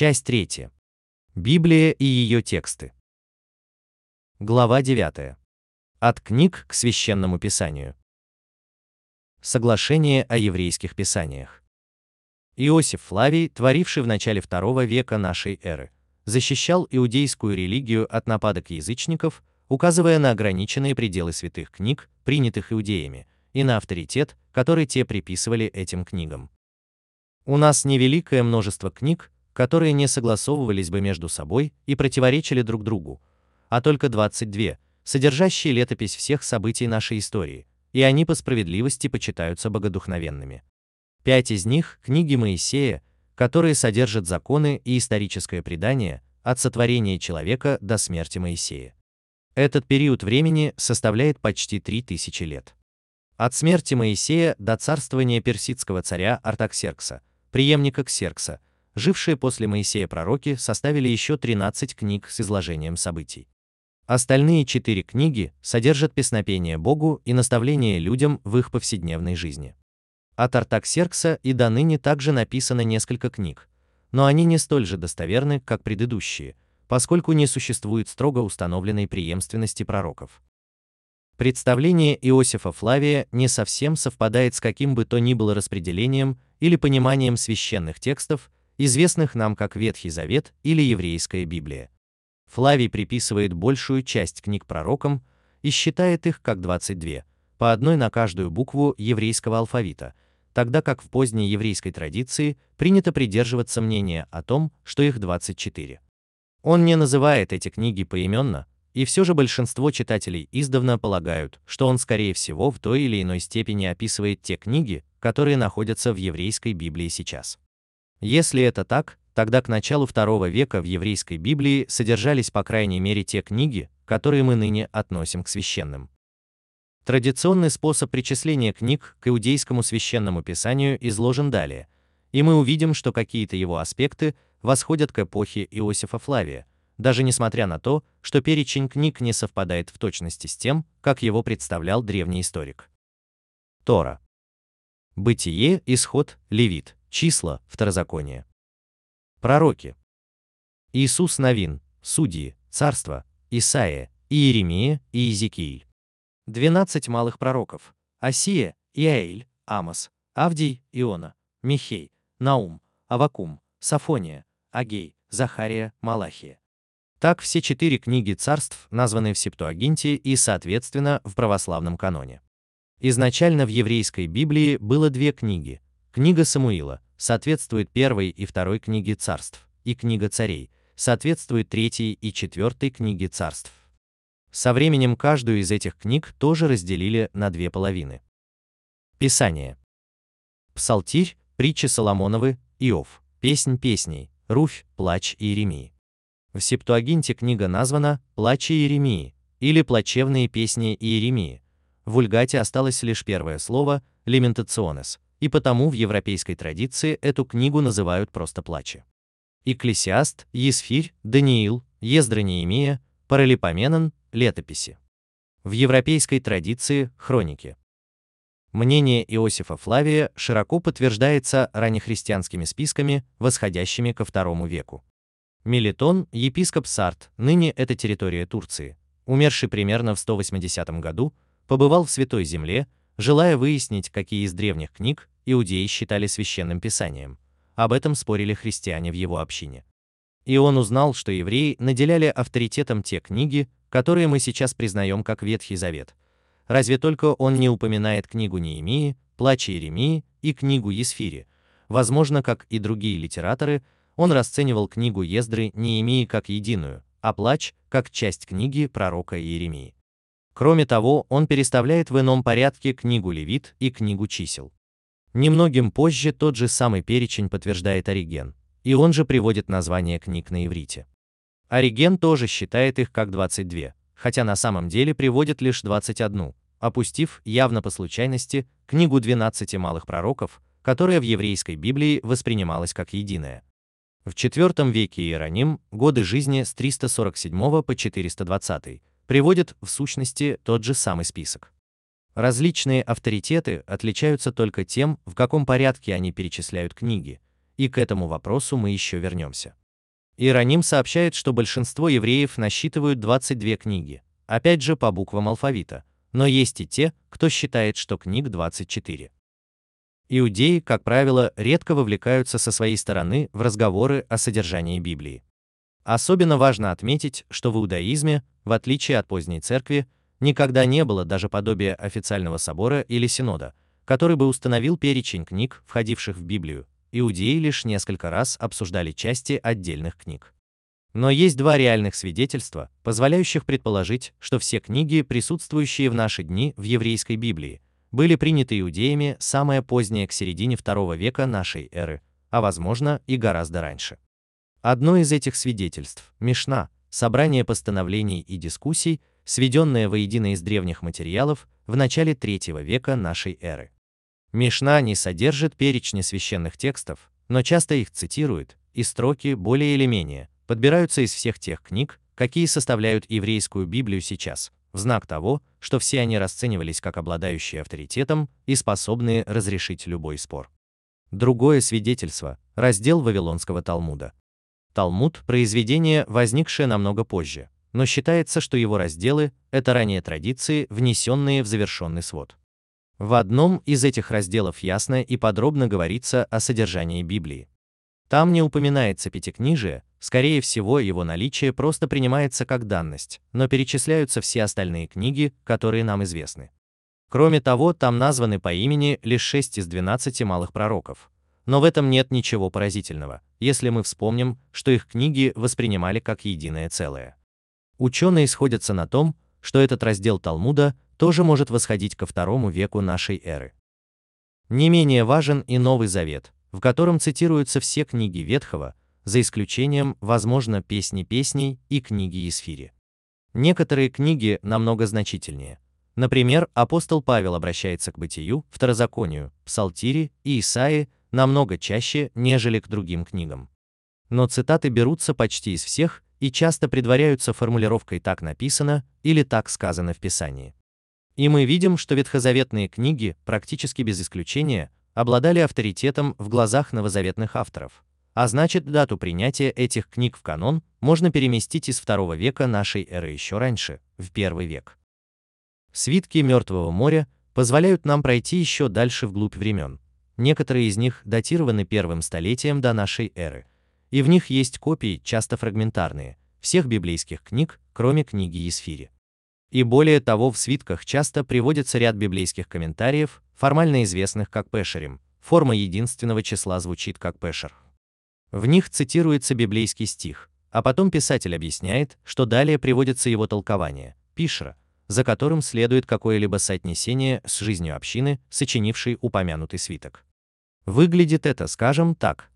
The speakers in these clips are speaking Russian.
Часть 3. Библия и ее тексты. Глава 9. От книг к священному писанию. Соглашение о еврейских писаниях. Иосиф Флавий, творивший в начале II века нашей эры, защищал иудейскую религию от нападок язычников, указывая на ограниченные пределы святых книг, принятых иудеями, и на авторитет, который те приписывали этим книгам. У нас невеликое множество книг, которые не согласовывались бы между собой и противоречили друг другу, а только 22, содержащие летопись всех событий нашей истории, и они по справедливости почитаются богодухновенными. Пять из них – книги Моисея, которые содержат законы и историческое предание от сотворения человека до смерти Моисея. Этот период времени составляет почти 3000 лет. От смерти Моисея до царствования персидского царя Артаксеркса, преемника Ксеркса, жившие после Моисея пророки составили еще 13 книг с изложением событий. Остальные четыре книги содержат песнопение Богу и наставление людям в их повседневной жизни. От Артаксеркса и до ныне также написано несколько книг, но они не столь же достоверны, как предыдущие, поскольку не существует строго установленной преемственности пророков. Представление Иосифа Флавия не совсем совпадает с каким бы то ни было распределением или пониманием священных текстов, известных нам как Ветхий Завет или Еврейская Библия. Флавий приписывает большую часть книг пророкам и считает их как 22, по одной на каждую букву еврейского алфавита, тогда как в поздней еврейской традиции принято придерживаться мнения о том, что их 24. Он не называет эти книги поименно, и все же большинство читателей издавна полагают, что он скорее всего в той или иной степени описывает те книги, которые находятся в еврейской Библии сейчас. Если это так, тогда к началу II века в еврейской Библии содержались по крайней мере те книги, которые мы ныне относим к священным. Традиционный способ причисления книг к иудейскому священному писанию изложен далее, и мы увидим, что какие-то его аспекты восходят к эпохе Иосифа Флавия, даже несмотря на то, что перечень книг не совпадает в точности с тем, как его представлял древний историк. Тора. Бытие, Исход, Левит, Числа, Второзаконие. Пророки. Иисус Навин, Судьи, Царство, Исаия, Иеремия и Иезекииль. 12 малых пророков. Осия, Иаиль, Амос, Авдий, Иона, Михей, Наум, Авакум, Сафония, Агей, Захария, Малахия. Так все четыре книги царств названы в Септуагинте и, соответственно, в православном каноне. Изначально в еврейской Библии было две книги. Книга Самуила соответствует первой и второй книге царств, и книга царей соответствует третьей и четвертой книге царств. Со временем каждую из этих книг тоже разделили на две половины. Писание. Псалтирь, притчи Соломоновы, Иов, Песнь песней, Руфь, Плач Иеремии. В Септуагинте книга названа «Плачи Иеремии» или «Плачевные песни Иеремии». В Вульгате осталось лишь первое слово «лементационес», и потому в европейской традиции эту книгу называют просто «Плачи». Экклесиаст, Есфирь, Даниил, Ездра Неемия, Паралипоменон, Летописи. В европейской традиции – хроники. Мнение Иосифа Флавия широко подтверждается раннехристианскими списками, восходящими ко II веку. Мелитон, епископ Сарт, ныне это территория Турции, умерший примерно в 180 году, побывал в Святой Земле, желая выяснить, какие из древних книг иудеи считали священным писанием. Об этом спорили христиане в его общине. И он узнал, что евреи наделяли авторитетом те книги, которые мы сейчас признаем как Ветхий Завет. Разве только он не упоминает книгу Неемии, Плач Иеремии и книгу Есфири. Возможно, как и другие литераторы, он расценивал книгу Ездры Неемии как единую, а Плач – как часть книги пророка Иеремии. Кроме того, он переставляет в ином порядке книгу Левит и книгу чисел. Немногим позже тот же самый перечень подтверждает Ориген, и он же приводит название книг на иврите. Ориген тоже считает их как 22, хотя на самом деле приводит лишь 21, опустив, явно по случайности, книгу 12 малых пророков, которая в еврейской Библии воспринималась как единая. В IV веке Иероним годы жизни с 347 по 420 приводит в сущности тот же самый список. Различные авторитеты отличаются только тем, в каком порядке они перечисляют книги, и к этому вопросу мы еще вернемся. Иероним сообщает, что большинство евреев насчитывают 22 книги, опять же по буквам алфавита, но есть и те, кто считает, что книг 24. Иудеи, как правило, редко вовлекаются со своей стороны в разговоры о содержании Библии. Особенно важно отметить, что в иудаизме, в отличие от поздней церкви, никогда не было даже подобия официального собора или синода, который бы установил перечень книг, входивших в Библию. Иудеи лишь несколько раз обсуждали части отдельных книг. Но есть два реальных свидетельства, позволяющих предположить, что все книги, присутствующие в наши дни в еврейской Библии, были приняты иудеями самое позднее к середине II века нашей эры, а возможно и гораздо раньше. Одно из этих свидетельств – Мишна, собрание постановлений и дискуссий, сведенное воедино из древних материалов в начале III века нашей эры. Мишна не содержит перечня священных текстов, но часто их цитирует, и строки более или менее подбираются из всех тех книг, какие составляют еврейскую Библию сейчас, в знак того, что все они расценивались как обладающие авторитетом и способные разрешить любой спор. Другое свидетельство – раздел Вавилонского Талмуда. Талмуд – произведение, возникшее намного позже, но считается, что его разделы – это ранние традиции, внесенные в завершенный свод. В одном из этих разделов ясно и подробно говорится о содержании Библии. Там не упоминается пятикнижие, скорее всего его наличие просто принимается как данность, но перечисляются все остальные книги, которые нам известны. Кроме того, там названы по имени лишь 6 из 12 малых пророков, но в этом нет ничего поразительного, если мы вспомним, что их книги воспринимали как единое целое. Ученые сходятся на том, что этот раздел Талмуда тоже может восходить ко второму веку нашей эры. Не менее важен и Новый Завет, в котором цитируются все книги Ветхого, за исключением, возможно, Песни песней и книги Исфири. Некоторые книги намного значительнее. Например, апостол Павел обращается к Бытию, Второзаконию, Псалтире и Исаии намного чаще, нежели к другим книгам. Но цитаты берутся почти из всех и часто предваряются формулировкой «так написано» или «так сказано в Писании». И мы видим, что ветхозаветные книги, практически без исключения, обладали авторитетом в глазах новозаветных авторов. А значит, дату принятия этих книг в канон можно переместить из второго века нашей эры еще раньше, в первый век. Свитки Мертвого моря позволяют нам пройти еще дальше вглубь времен, Некоторые из них датированы первым столетием до нашей эры, и в них есть копии, часто фрагментарные, всех библейских книг, кроме книги Есфири. И более того, в свитках часто приводится ряд библейских комментариев, формально известных как пешерим. Форма единственного числа звучит как пешер. В них цитируется библейский стих, а потом писатель объясняет, что далее приводится его толкование, пишера, за которым следует какое-либо соотнесение с жизнью общины, сочинившей упомянутый свиток. Выглядит это, скажем так.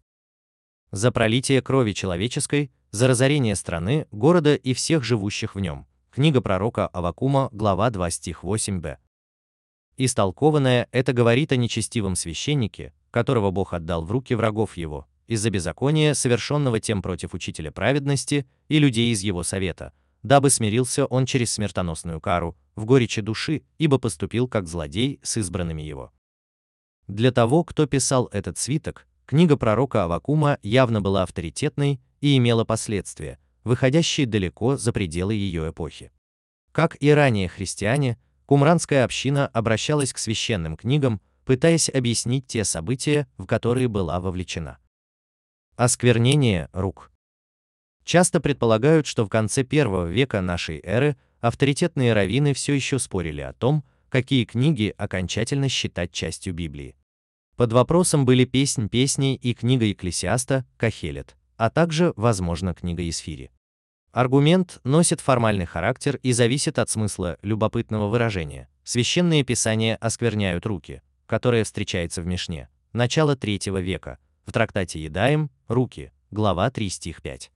За пролитие крови человеческой, за разорение страны, города и всех живущих в нем. Книга пророка Авакума, глава 2 стих 8b. Истолкованное это говорит о нечестивом священнике, которого Бог отдал в руки врагов его, из-за беззакония, совершенного тем против учителя праведности и людей из его совета, дабы смирился он через смертоносную кару, в горечи души, ибо поступил как злодей с избранными его. Для того, кто писал этот свиток, книга пророка Авакума явно была авторитетной и имела последствия, выходящие далеко за пределы ее эпохи. Как и ранее христиане, кумранская община обращалась к священным книгам, пытаясь объяснить те события, в которые была вовлечена. Осквернение рук. Часто предполагают, что в конце первого века нашей эры авторитетные раввины все еще спорили о том, какие книги окончательно считать частью Библии. Под вопросом были песнь песней и книга Екклесиаста, Кахелет, а также, возможно, книга Исфири. Аргумент носит формальный характер и зависит от смысла любопытного выражения. Священные писания оскверняют руки, которое встречается в Мишне, начало третьего века, в трактате Едаем, руки, глава 3 стих 5.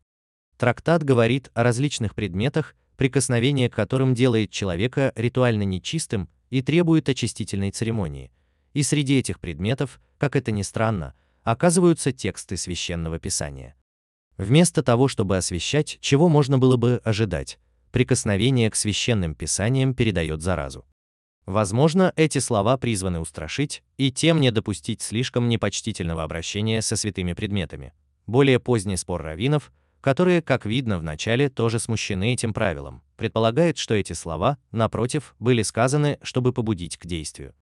Трактат говорит о различных предметах, прикосновение к которым делает человека ритуально нечистым и требует очистительной церемонии. И среди этих предметов, как это ни странно, оказываются тексты священного писания. Вместо того, чтобы освещать, чего можно было бы ожидать, прикосновение к священным писаниям передает заразу. Возможно, эти слова призваны устрашить и тем не допустить слишком непочтительного обращения со святыми предметами. Более поздний спор раввинов, которые, как видно в начале, тоже смущены этим правилом, предполагает, что эти слова, напротив, были сказаны, чтобы побудить к действию.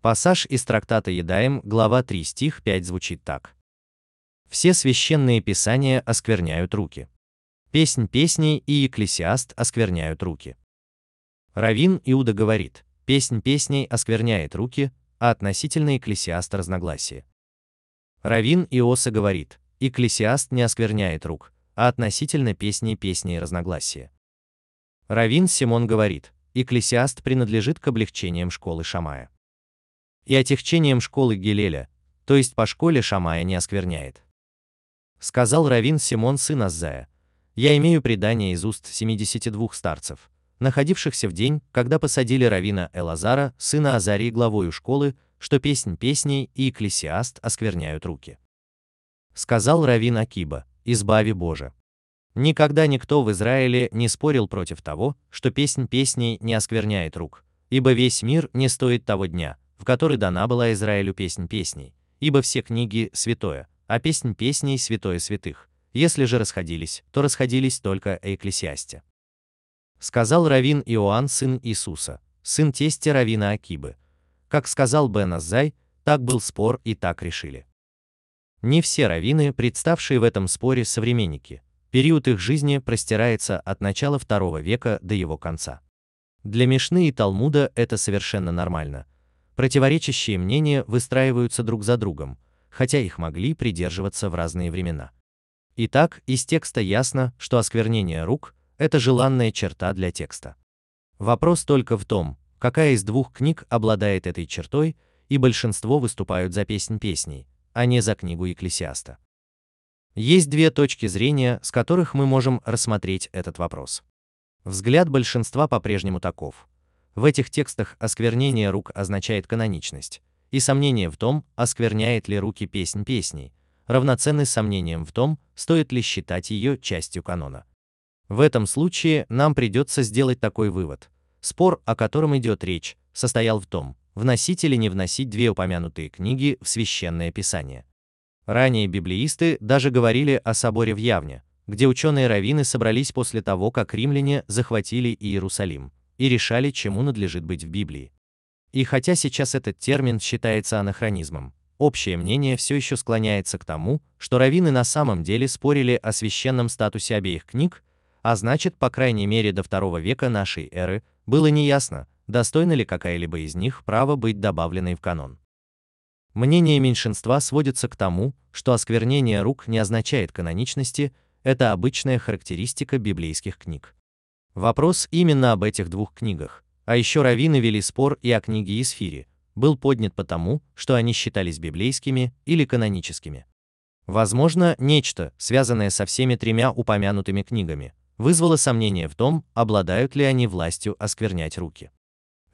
Пассаж из трактата Едаем, глава 3, стих 5 звучит так. «Все священные писания оскверняют руки. Песнь песней и Екклесиаст оскверняют руки». Равин Иуда говорит, песнь песней оскверняет руки, а относительно Екклесиаста разногласие. Равин Иоса говорит, Екклесиаст не оскверняет рук, а относительно песни песней разногласия. Равин Симон говорит, Екклесиаст принадлежит к облегчениям школы Шамая. И отягчением школы Гелеля, то есть по школе Шамая не оскверняет. Сказал Равин Симон сын Аззая, я имею предание из уст 72 старцев, находившихся в день, когда посадили Равина Элазара, сына Азарии главою школы, что песнь песней и Екклесиаст оскверняют руки. Сказал Равин Акиба, избави Боже. Никогда никто в Израиле не спорил против того, что песнь песней не оскверняет рук, ибо весь мир не стоит того дня, в который дана была Израилю песнь песней, ибо все книги святое, а песнь песней святое святых. Если же расходились, то расходились только Экклесиасте. Сказал Равин Иоанн сын Иисуса, сын тестя Равина Акибы. Как сказал Бен Аззай, так был спор и так решили. Не все раввины, представшие в этом споре, современники. Период их жизни простирается от начала II века до его конца. Для Мишны и Талмуда это совершенно нормально. Противоречащие мнения выстраиваются друг за другом, хотя их могли придерживаться в разные времена. Итак, из текста ясно, что осквернение рук – это желанная черта для текста. Вопрос только в том, какая из двух книг обладает этой чертой, и большинство выступают за песнь песней, а не за книгу Екклесиаста. Есть две точки зрения, с которых мы можем рассмотреть этот вопрос. Взгляд большинства по-прежнему таков. В этих текстах осквернение рук означает каноничность, и сомнение в том, оскверняет ли руки песнь песней, равноценны сомнением в том, стоит ли считать ее частью канона. В этом случае нам придется сделать такой вывод. Спор, о котором идет речь, состоял в том, вносить или не вносить две упомянутые книги в священное писание. Ранее библеисты даже говорили о соборе в Явне, где ученые-раввины собрались после того, как римляне захватили Иерусалим, и решали, чему надлежит быть в Библии. И хотя сейчас этот термин считается анахронизмом, общее мнение все еще склоняется к тому, что раввины на самом деле спорили о священном статусе обеих книг, а значит, по крайней мере до II века нашей эры, было неясно, достойна ли какая-либо из них права быть добавленной в канон. Мнение меньшинства сводится к тому, что осквернение рук не означает каноничности, это обычная характеристика библейских книг. Вопрос именно об этих двух книгах, а еще раввины вели спор и о книге Исфире, был поднят потому, что они считались библейскими или каноническими. Возможно, нечто, связанное со всеми тремя упомянутыми книгами, вызвало сомнение в том, обладают ли они властью осквернять руки.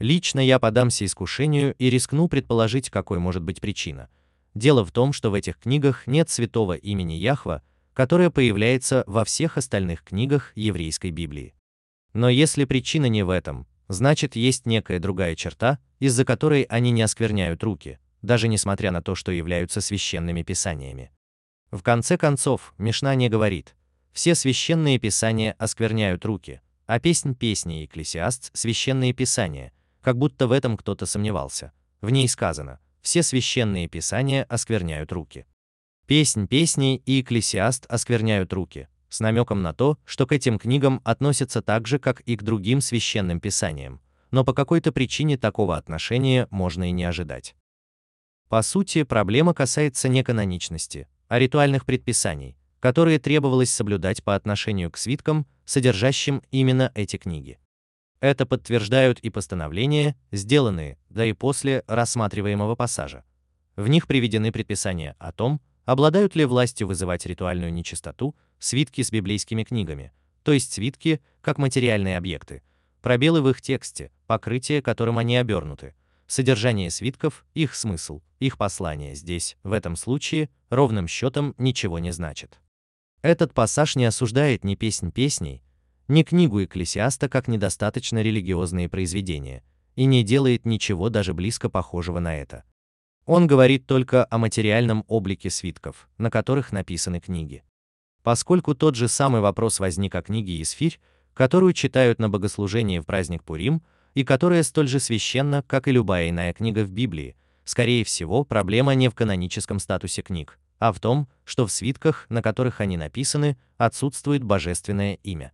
Лично я подамся искушению и рискну предположить, какой может быть причина. Дело в том, что в этих книгах нет святого имени Яхва, которое появляется во всех остальных книгах еврейской Библии. Но если причина не в этом, значит есть некая другая черта, из-за которой они не оскверняют руки, даже несмотря на то, что являются священными писаниями. В конце концов, Мишна не говорит, все священные писания оскверняют руки, а песнь песни и Экклесиаст – священные писания – как будто в этом кто-то сомневался. В ней сказано, все священные писания оскверняют руки. Песнь песней и Экклесиаст оскверняют руки, с намеком на то, что к этим книгам относятся так же, как и к другим священным писаниям, но по какой-то причине такого отношения можно и не ожидать. По сути, проблема касается не каноничности, а ритуальных предписаний, которые требовалось соблюдать по отношению к свиткам, содержащим именно эти книги. Это подтверждают и постановления, сделанные, да и после рассматриваемого пассажа. В них приведены предписания о том, обладают ли властью вызывать ритуальную нечистоту свитки с библейскими книгами, то есть свитки как материальные объекты, пробелы в их тексте, покрытие, которым они обернуты, содержание свитков, их смысл, их послание здесь, в этом случае, ровным счетом ничего не значит. Этот пассаж не осуждает ни песнь песней, ни книгу Экклесиаста как недостаточно религиозные произведения, и не делает ничего даже близко похожего на это. Он говорит только о материальном облике свитков, на которых написаны книги. поскольку тот же самый вопрос возник о книге Исфирь, которую читают на богослужении в праздник Пурим, и которая столь же священна, как и любая иная книга в Библии. Скорее всего, проблема не в каноническом статусе книг, а в том, что в свитках, на которых они написаны, отсутствует божественное имя.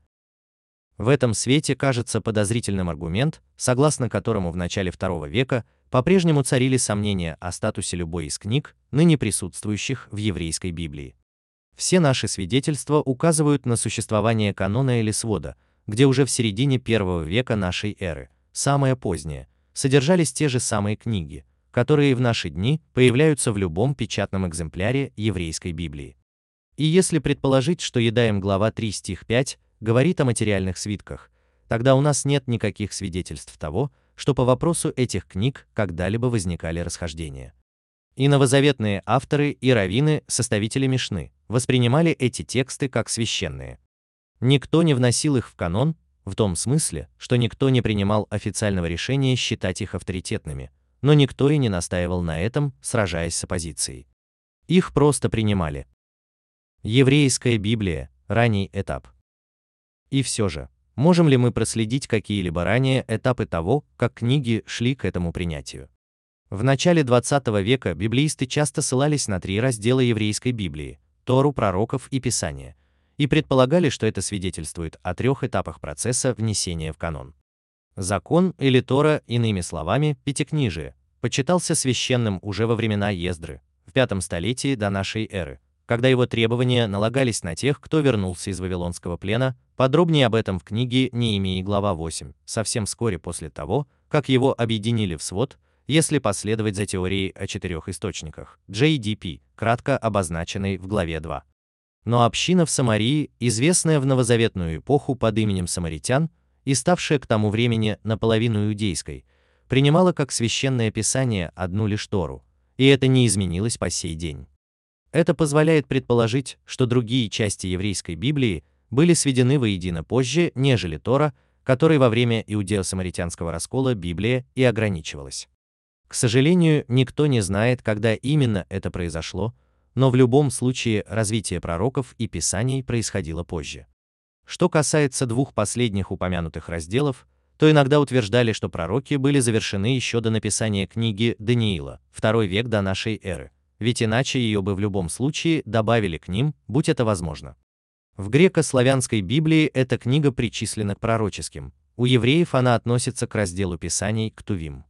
В этом свете кажется подозрительным аргумент, согласно которому в начале II века по-прежнему царили сомнения о статусе любой из книг, ныне присутствующих в еврейской Библии. Все наши свидетельства указывают на существование канона или свода, где уже в середине первого века нашей эры, самое позднее, содержались те же самые книги, которые в наши дни появляются в любом печатном экземпляре еврейской Библии. И если предположить, что Едаем глава 3 стих 5 говорит о материальных свитках, тогда у нас нет никаких свидетельств того, что по вопросу этих книг когда-либо возникали расхождения. И новозаветные авторы и раввины, составители Мишны, воспринимали эти тексты как священные. Никто не вносил их в канон, в том смысле, что никто не принимал официального решения считать их авторитетными, но никто и не настаивал на этом, сражаясь с оппозицией. Их просто принимали. Еврейская Библия – ранний этап. И все же, можем ли мы проследить какие-либо ранее этапы того, как книги шли к этому принятию? В начале 20 века библеисты часто ссылались на три раздела еврейской Библии – Тору, пророков и Писания, и предполагали, что это свидетельствует о трех этапах процесса внесения в канон. Закон или Тора, иными словами, Пятикнижие, почитался священным уже во времена Ездры, в пятом столетии до нашей эры, когда его требования налагались на тех, кто вернулся из Вавилонского плена, подробнее об этом в книге Неемии глава 8, совсем вскоре после того, как его объединили в свод, если последовать за теорией о четырех источниках, JDP, кратко обозначенной в главе 2. Но община в Самарии, известная в новозаветную эпоху под именем самаритян и ставшая к тому времени наполовину иудейской, принимала как священное писание одну лишь Тору, и это не изменилось по сей день. Это позволяет предположить, что другие части еврейской Библии были сведены воедино позже, нежели Тора, которой во время иудео-самаритянского раскола Библия и ограничивалась. К сожалению, никто не знает, когда именно это произошло, но в любом случае развитие пророков и писаний происходило позже. Что касается двух последних упомянутых разделов, то иногда утверждали, что пророки были завершены еще до написания книги Даниила, второй век до нашей эры, ведь иначе ее бы в любом случае добавили к ним, будь это возможно. В греко-славянской Библии эта книга причислена к пророческим, у евреев она относится к разделу Писаний Ктувим.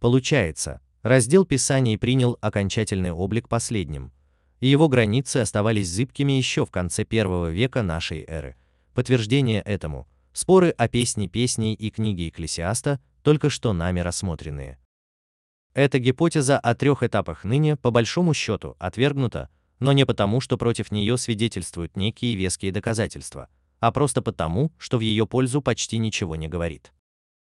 Получается, раздел Писаний принял окончательный облик последним, и его границы оставались зыбкими еще в конце первого века нашей эры. Подтверждение этому – споры о песне песней и книге Экклесиаста, только что нами рассмотренные. Эта гипотеза о трех этапах ныне, по большому счету, отвергнута, но не потому, что против нее свидетельствуют некие веские доказательства, а просто потому, что в ее пользу почти ничего не говорит.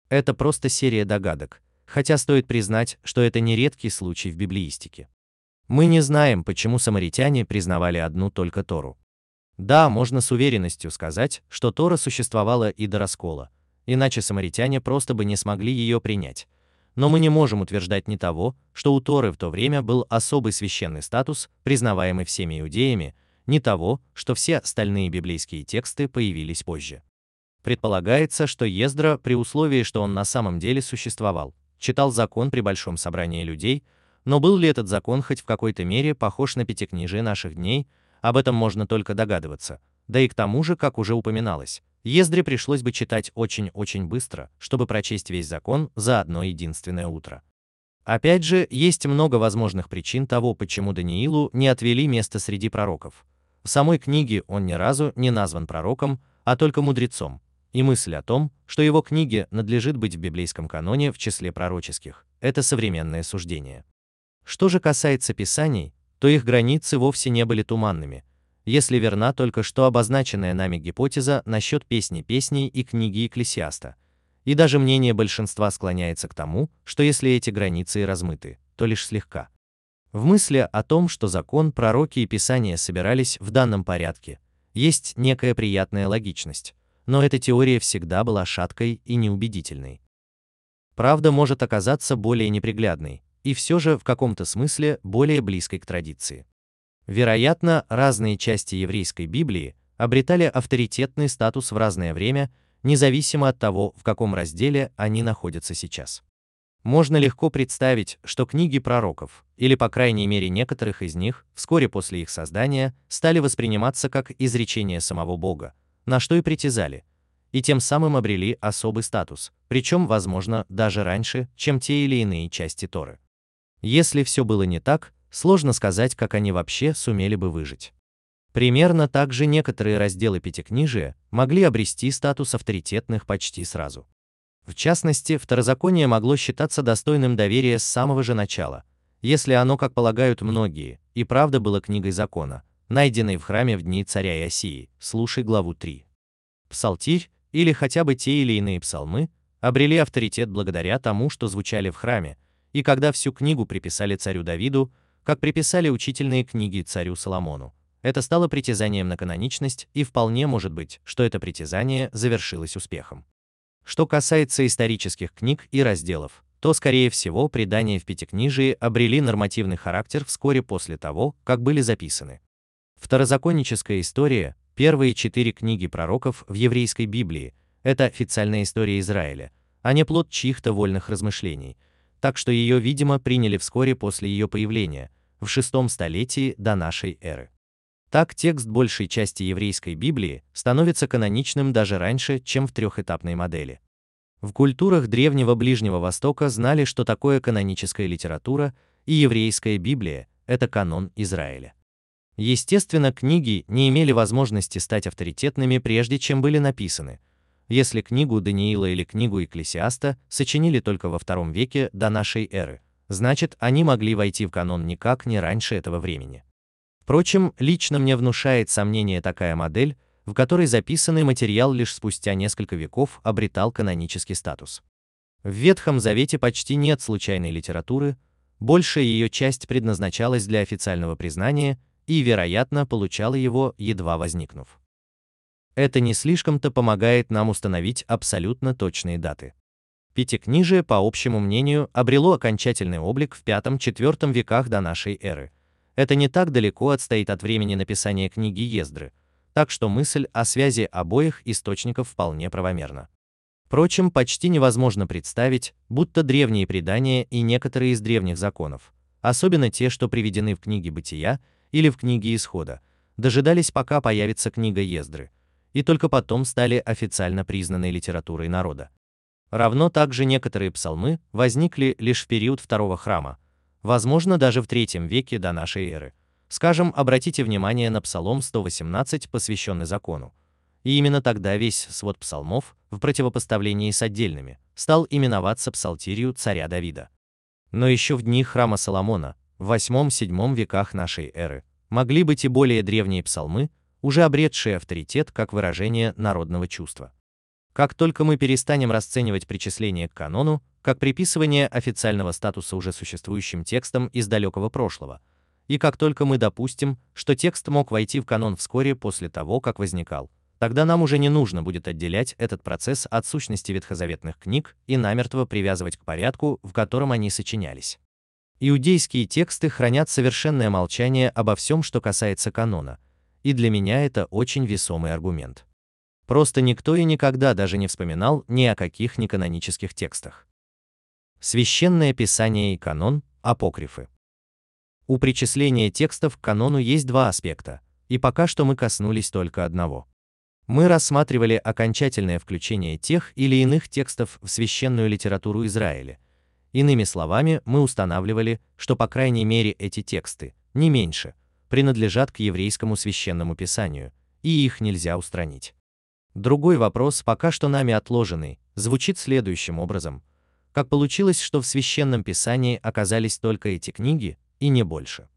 Это просто серия догадок, хотя стоит признать, что это не редкий случай в библеистике. Мы не знаем, почему самаритяне признавали одну только Тору. Да, можно с уверенностью сказать, что Тора существовала и до раскола, иначе самаритяне просто бы не смогли ее принять. Но мы не можем утверждать ни того, что у Торы в то время был особый священный статус, признаваемый всеми иудеями, ни того, что все остальные библейские тексты появились позже. Предполагается, что Ездра, при условии, что он на самом деле существовал, читал закон при большом собрании людей, но был ли этот закон хоть в какой-то мере похож на пятикнижие наших дней, об этом можно только догадываться. Да и к тому же, как уже упоминалось, Ездре пришлось бы читать очень-очень быстро, чтобы прочесть весь закон за одно единственное утро. Опять же, есть много возможных причин того, почему Даниилу не отвели место среди пророков. В самой книге он ни разу не назван пророком, а только мудрецом, и мысль о том, что его книге надлежит быть в библейском каноне в числе пророческих, это современное суждение. Что же касается писаний, то их границы вовсе не были туманными, если верна только что обозначенная нами гипотеза насчет песни песней и книги Екклесиаста. И даже мнение большинства склоняется к тому, что если эти границы и размыты, то лишь слегка. В мысли о том, что закон, пророки и писания собирались в данном порядке, есть некая приятная логичность, но эта теория всегда была шаткой и неубедительной. Правда может оказаться более неприглядной, и все же в каком-то смысле более близкой к традиции. Вероятно, разные части еврейской Библии обретали авторитетный статус в разное время, независимо от того, в каком разделе они находятся сейчас. Можно легко представить, что книги пророков, или по крайней мере некоторых из них, вскоре после их создания, стали восприниматься как изречение самого Бога, на что и притязали, и тем самым обрели особый статус, причем, возможно, даже раньше, чем те или иные части Торы. Если все было не так, сложно сказать, как они вообще сумели бы выжить. Примерно так же некоторые разделы Пятикнижия могли обрести статус авторитетных почти сразу. В частности, второзаконие могло считаться достойным доверия с самого же начала, если оно, как полагают многие, и правда было книгой закона, найденной в храме в дни царя Иосии, слушай главу 3. Псалтирь, или хотя бы те или иные псалмы, обрели авторитет благодаря тому, что звучали в храме, и когда всю книгу приписали царю Давиду, как приписали учительные книги царю Соломону. Это стало притязанием на каноничность, и вполне может быть, что это притязание завершилось успехом. Что касается исторических книг и разделов, то, скорее всего, предания в Пятикнижии обрели нормативный характер вскоре после того, как были записаны. Второзаконническая история, первые четыре книги пророков в еврейской Библии, это официальная история Израиля, а не плод чьих-то вольных размышлений, так что ее, видимо, приняли вскоре после ее появления, в шестом столетии до нашей эры. Так текст большей части еврейской Библии становится каноничным даже раньше, чем в трехэтапной модели. В культурах древнего Ближнего Востока знали, что такое каноническая литература, и еврейская Библия – это канон Израиля. Естественно, книги не имели возможности стать авторитетными прежде, чем были написаны. Если книгу Даниила или книгу Екклесиаста сочинили только во втором веке до нашей эры, значит, они могли войти в канон никак не раньше этого времени. Впрочем, лично мне внушает сомнение такая модель, в которой записанный материал лишь спустя несколько веков обретал канонический статус. В Ветхом Завете почти нет случайной литературы, большая ее часть предназначалась для официального признания и, вероятно, получала его, едва возникнув. Это не слишком-то помогает нам установить абсолютно точные даты. Пятикнижие, по общему мнению, обрело окончательный облик в V-IV веках до нашей эры – это не так далеко отстоит от времени написания книги Ездры, так что мысль о связи обоих источников вполне правомерна. Впрочем, почти невозможно представить, будто древние предания и некоторые из древних законов, особенно те, что приведены в книге Бытия или в книге Исхода, дожидались, пока появится книга Ездры, и только потом стали официально признанной литературой народа. Равно также некоторые псалмы возникли лишь в период второго храма, возможно, даже в третьем веке до нашей эры. Скажем, обратите внимание на Псалом 118, посвященный закону. И именно тогда весь свод псалмов, в противопоставлении с отдельными, стал именоваться псалтирью царя Давида. Но еще в дни храма Соломона, в 8-7 веках нашей эры, могли быть и более древние псалмы, уже обретшие авторитет как выражение народного чувства. Как только мы перестанем расценивать причисление к канону, как приписывание официального статуса уже существующим текстам из далекого прошлого. И как только мы допустим, что текст мог войти в канон вскоре после того, как возникал, тогда нам уже не нужно будет отделять этот процесс от сущности ветхозаветных книг и намертво привязывать к порядку, в котором они сочинялись. Иудейские тексты хранят совершенное молчание обо всем, что касается канона, и для меня это очень весомый аргумент. Просто никто и никогда даже не вспоминал ни о каких неканонических текстах. Священное Писание и канон, апокрифы. У причисления текстов к канону есть два аспекта, и пока что мы коснулись только одного. Мы рассматривали окончательное включение тех или иных текстов в священную литературу Израиля. Иными словами, мы устанавливали, что по крайней мере эти тексты, не меньше, принадлежат к еврейскому священному писанию, и их нельзя устранить. Другой вопрос, пока что нами отложенный, звучит следующим образом – как получилось, что в священном писании оказались только эти книги, и не больше.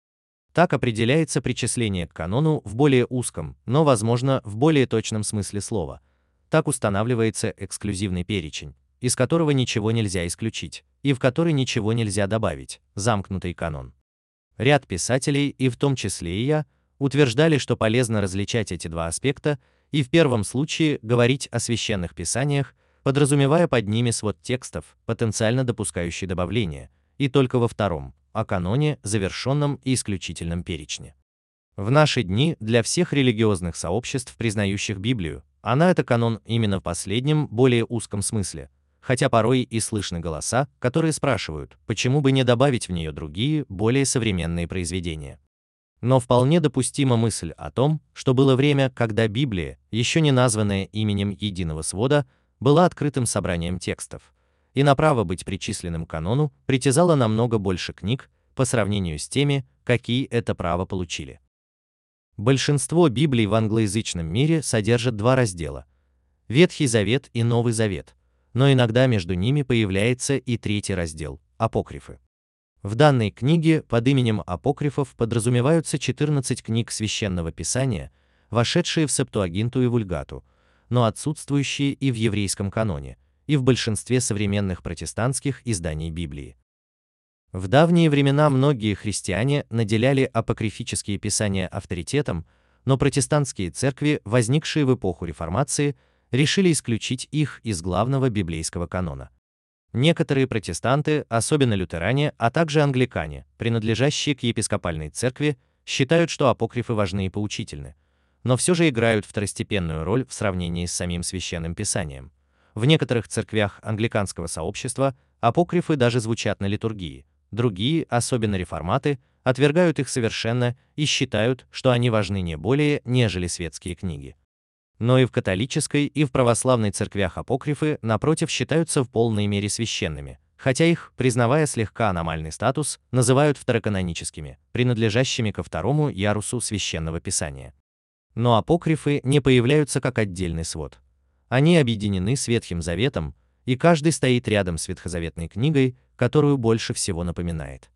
Так определяется причисление к канону в более узком, но, возможно, в более точном смысле слова. Так устанавливается эксклюзивный перечень, из которого ничего нельзя исключить, и в который ничего нельзя добавить, замкнутый канон. Ряд писателей, и в том числе и я, утверждали, что полезно различать эти два аспекта, и в первом случае говорить о священных писаниях, подразумевая под ними свод текстов, потенциально допускающий добавление, и только во втором, о каноне, завершенном и исключительном перечне. В наши дни для всех религиозных сообществ, признающих Библию, она это канон именно в последнем, более узком смысле, хотя порой и слышны голоса, которые спрашивают, почему бы не добавить в нее другие, более современные произведения. Но вполне допустима мысль о том, что было время, когда Библия, еще не названная именем единого свода, была открытым собранием текстов, и на право быть причисленным к канону притязала намного больше книг по сравнению с теми, какие это право получили. Большинство Библий в англоязычном мире содержат два раздела – Ветхий Завет и Новый Завет, но иногда между ними появляется и третий раздел – апокрифы. В данной книге под именем апокрифов подразумеваются 14 книг священного писания, вошедшие в Септуагинту и Вульгату, но отсутствующие и в еврейском каноне, и в большинстве современных протестантских изданий Библии. В давние времена многие христиане наделяли апокрифические писания авторитетом, но протестантские церкви, возникшие в эпоху Реформации, решили исключить их из главного библейского канона. Некоторые протестанты, особенно лютеране, а также англикане, принадлежащие к епископальной церкви, считают, что апокрифы важны и поучительны, но все же играют второстепенную роль в сравнении с самим священным писанием. В некоторых церквях англиканского сообщества апокрифы даже звучат на литургии, другие, особенно реформаты, отвергают их совершенно и считают, что они важны не более, нежели светские книги но и в католической и в православной церквях апокрифы, напротив, считаются в полной мере священными, хотя их, признавая слегка аномальный статус, называют второканоническими, принадлежащими ко второму ярусу священного писания. Но апокрифы не появляются как отдельный свод. Они объединены с Ветхим Заветом, и каждый стоит рядом с ветхозаветной книгой, которую больше всего напоминает.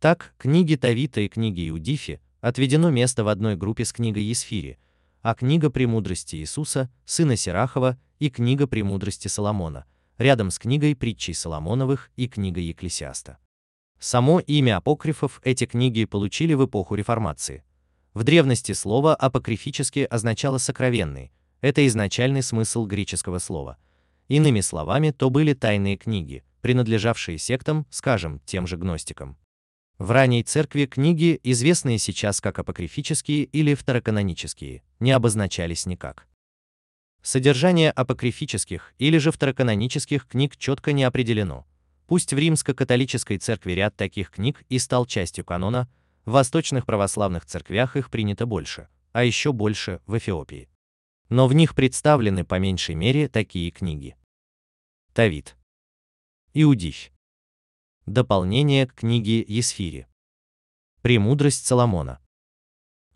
Так, книги Тавита и книги Иудифи отведено место в одной группе с книгой Есфири, а книга «Премудрости Иисуса», сына Сирахова, и книга «Премудрости Соломона», рядом с книгой «Притчей Соломоновых» и книгой Екклесиаста. Само имя апокрифов эти книги получили в эпоху Реформации. В древности слово апокрифически означало «сокровенный», это изначальный смысл греческого слова. Иными словами, то были тайные книги, принадлежавшие сектам, скажем, тем же гностикам. В ранней церкви книги, известные сейчас как апокрифические или второканонические, не обозначались никак. Содержание апокрифических или же второканонических книг четко не определено. Пусть в римско-католической церкви ряд таких книг и стал частью канона, в восточных православных церквях их принято больше, а еще больше в Эфиопии. Но в них представлены по меньшей мере такие книги. Тавит. Иудифь. Дополнение к книге Есфири. Премудрость Соломона.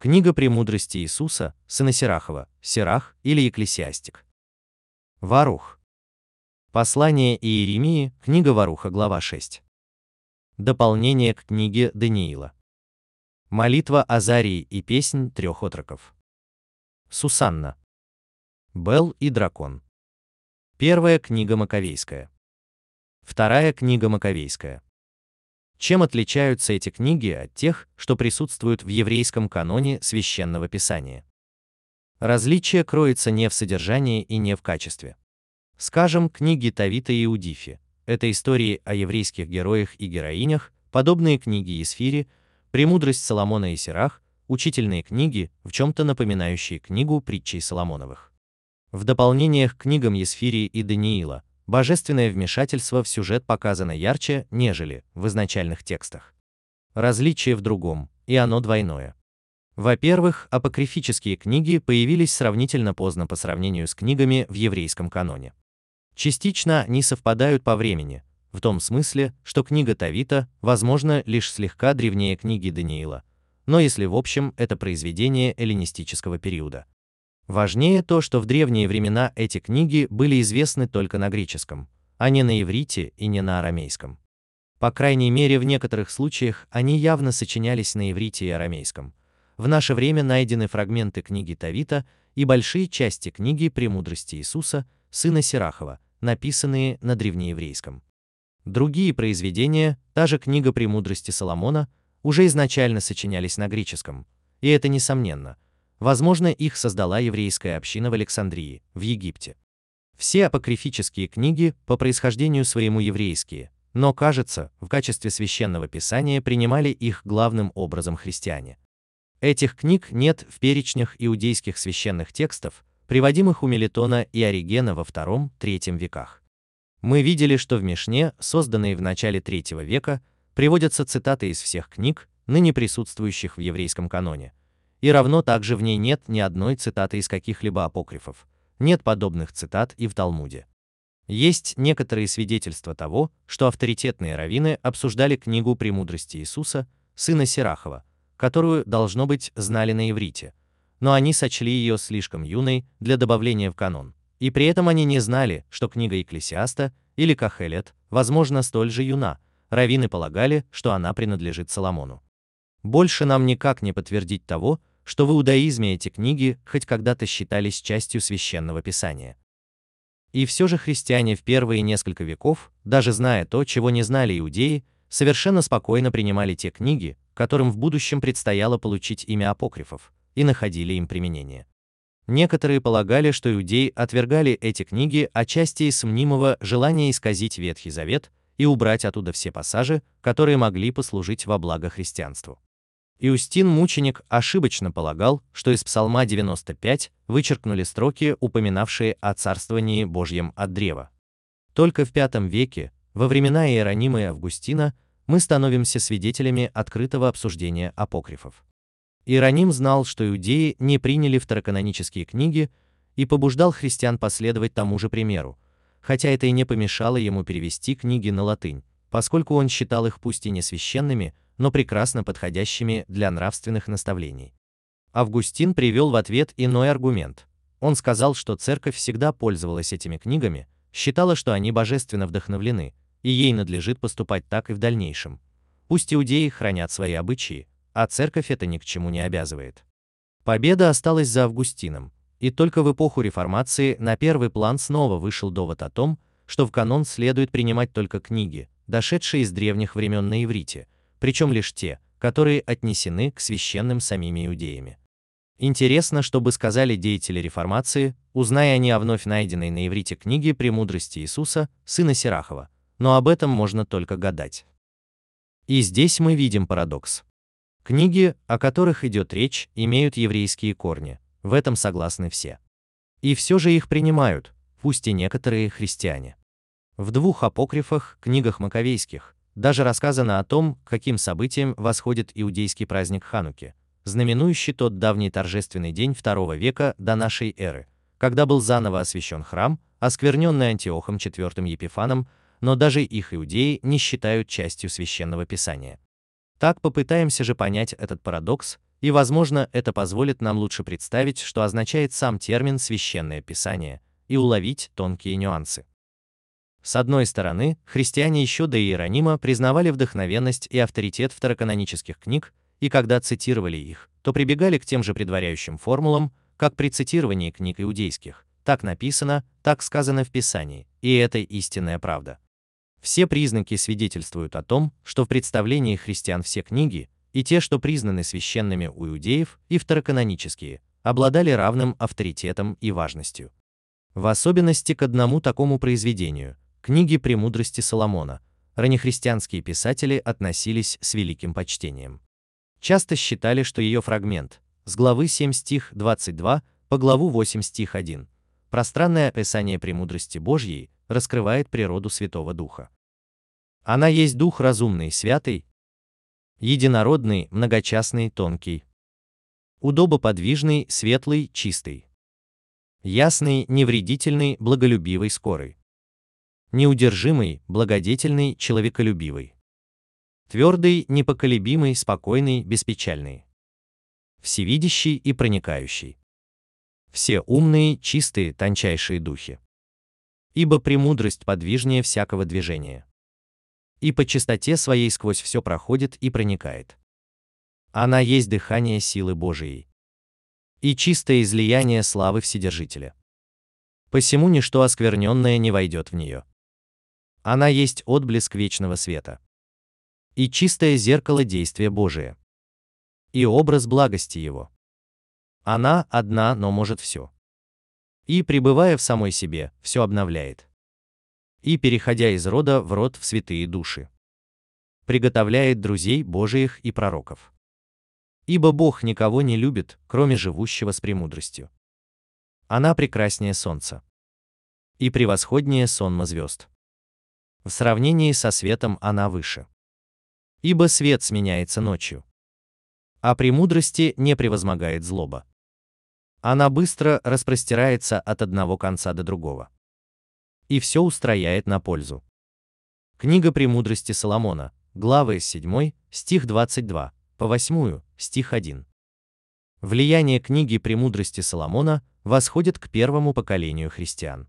Книга Премудрости Иисуса, сына Сирахова, Сирах или Екклесиастик. Варух. Послание Иеремии, книга Варуха, глава 6. Дополнение к книге Даниила. Молитва Азарии и песнь трех отроков. Сусанна. Бел и дракон. Первая книга Маковейская. Вторая книга Маковейская. Чем отличаются эти книги от тех, что присутствуют в еврейском каноне священного писания? Различие кроется не в содержании и не в качестве. Скажем, книги Тавита и Иудифи – это истории о еврейских героях и героинях, подобные книги Есфири, «Премудрость Соломона и Сирах», учительные книги, в чем-то напоминающие книгу притчей Соломоновых. В дополнениях к книгам Есфирии и Даниила божественное вмешательство в сюжет показано ярче, нежели в изначальных текстах. Различие в другом, и оно двойное. Во-первых, апокрифические книги появились сравнительно поздно по сравнению с книгами в еврейском каноне. Частично они совпадают по времени, в том смысле, что книга Тавита, возможно, лишь слегка древнее книги Даниила, но если в общем это произведение эллинистического периода. Важнее то, что в древние времена эти книги были известны только на греческом, а не на иврите и не на арамейском. По крайней мере, в некоторых случаях они явно сочинялись на иврите и арамейском. В наше время найдены фрагменты книги Тавита и большие части книги «Премудрости Иисуса», сына Сирахова, написанные на древнееврейском. Другие произведения, та же книга «Премудрости Соломона», уже изначально сочинялись на греческом, и это несомненно – Возможно, их создала еврейская община в Александрии, в Египте. Все апокрифические книги по происхождению своему еврейские, но, кажется, в качестве священного писания принимали их главным образом христиане. Этих книг нет в перечнях иудейских священных текстов, приводимых у Мелитона и Оригена во II-III веках. Мы видели, что в Мишне, созданной в начале III века, приводятся цитаты из всех книг, ныне присутствующих в еврейском каноне, и равно также в ней нет ни одной цитаты из каких-либо апокрифов, нет подобных цитат и в Талмуде. Есть некоторые свидетельства того, что авторитетные раввины обсуждали книгу «Премудрости Иисуса», сына Сирахова, которую, должно быть, знали на иврите, но они сочли ее слишком юной для добавления в канон, и при этом они не знали, что книга Екклесиаста или Кахелет, возможно, столь же юна, раввины полагали, что она принадлежит Соломону. Больше нам никак не подтвердить того, что в иудаизме эти книги хоть когда-то считались частью священного писания. И все же христиане в первые несколько веков, даже зная то, чего не знали иудеи, совершенно спокойно принимали те книги, которым в будущем предстояло получить имя апокрифов, и находили им применение. Некоторые полагали, что иудеи отвергали эти книги отчасти из мнимого желания исказить Ветхий Завет и убрать оттуда все пассажи, которые могли послужить во благо христианству. Иустин Мученик ошибочно полагал, что из Псалма 95 вычеркнули строки, упоминавшие о царствовании Божьем от древа. Только в V веке, во времена Иеронима и Августина, мы становимся свидетелями открытого обсуждения апокрифов. Иероним знал, что иудеи не приняли второканонические книги и побуждал христиан последовать тому же примеру, хотя это и не помешало ему перевести книги на латынь, поскольку он считал их пусть и не священными, но прекрасно подходящими для нравственных наставлений. Августин привел в ответ иной аргумент. Он сказал, что церковь всегда пользовалась этими книгами, считала, что они божественно вдохновлены, и ей надлежит поступать так и в дальнейшем. Пусть иудеи хранят свои обычаи, а церковь это ни к чему не обязывает. Победа осталась за Августином, и только в эпоху реформации на первый план снова вышел довод о том, что в канон следует принимать только книги, дошедшие из древних времен на иврите, причем лишь те, которые отнесены к священным самими иудеями. Интересно, что бы сказали деятели реформации, узная они о вновь найденной на иврите книге «Премудрости Иисуса», сына Сирахова, но об этом можно только гадать. И здесь мы видим парадокс. Книги, о которых идет речь, имеют еврейские корни, в этом согласны все. И все же их принимают, пусть и некоторые христиане. В двух апокрифах, книгах маковейских, даже рассказано о том, каким событием восходит иудейский праздник Хануки, знаменующий тот давний торжественный день II века до нашей эры, когда был заново освящен храм, оскверненный Антиохом IV Епифаном, но даже их иудеи не считают частью священного писания. Так попытаемся же понять этот парадокс, и, возможно, это позволит нам лучше представить, что означает сам термин «священное писание», и уловить тонкие нюансы. С одной стороны, христиане еще до Иеронима признавали вдохновенность и авторитет второканонических книг, и когда цитировали их, то прибегали к тем же предваряющим формулам, как при цитировании книг иудейских. Так написано, так сказано в Писании, и это истинная правда. Все признаки свидетельствуют о том, что в представлении христиан все книги, и те, что признаны священными у иудеев, и второканонические, обладали равным авторитетом и важностью. В особенности к одному такому произведению, книги «Премудрости Соломона», раннехристианские писатели относились с великим почтением. Часто считали, что ее фрагмент, с главы 7 стих 22 по главу 8 стих 1, пространное описание премудрости Божьей, раскрывает природу Святого Духа. Она есть Дух разумный, святый, единородный, многочастный, тонкий, удобоподвижный, светлый, чистый, ясный, невредительный, благолюбивый, скорый неудержимый, благодетельный, человеколюбивый. Твердый, непоколебимый, спокойный, беспечальный. Всевидящий и проникающий. Все умные, чистые, тончайшие духи. Ибо премудрость подвижнее всякого движения. И по чистоте своей сквозь все проходит и проникает. Она есть дыхание силы Божией. И чистое излияние славы Вседержителя. Посему ничто оскверненное не войдет в нее. Она есть отблеск вечного света. И чистое зеркало действия Божия. И образ благости Его. Она одна, но может все. И, пребывая в самой себе, все обновляет. И, переходя из рода в род в святые души. Приготовляет друзей Божиих и пророков. Ибо Бог никого не любит, кроме живущего с премудростью. Она прекраснее солнца и превосходнее сонма звезд. В сравнении со светом она выше. Ибо свет сменяется ночью, а премудрости не превозмогает злоба. Она быстро распростирается от одного конца до другого. И все устрояет на пользу. Книга премудрости Соломона, главы 7, стих 22, по 8, стих 1. Влияние книги премудрости Соломона восходит к первому поколению христиан.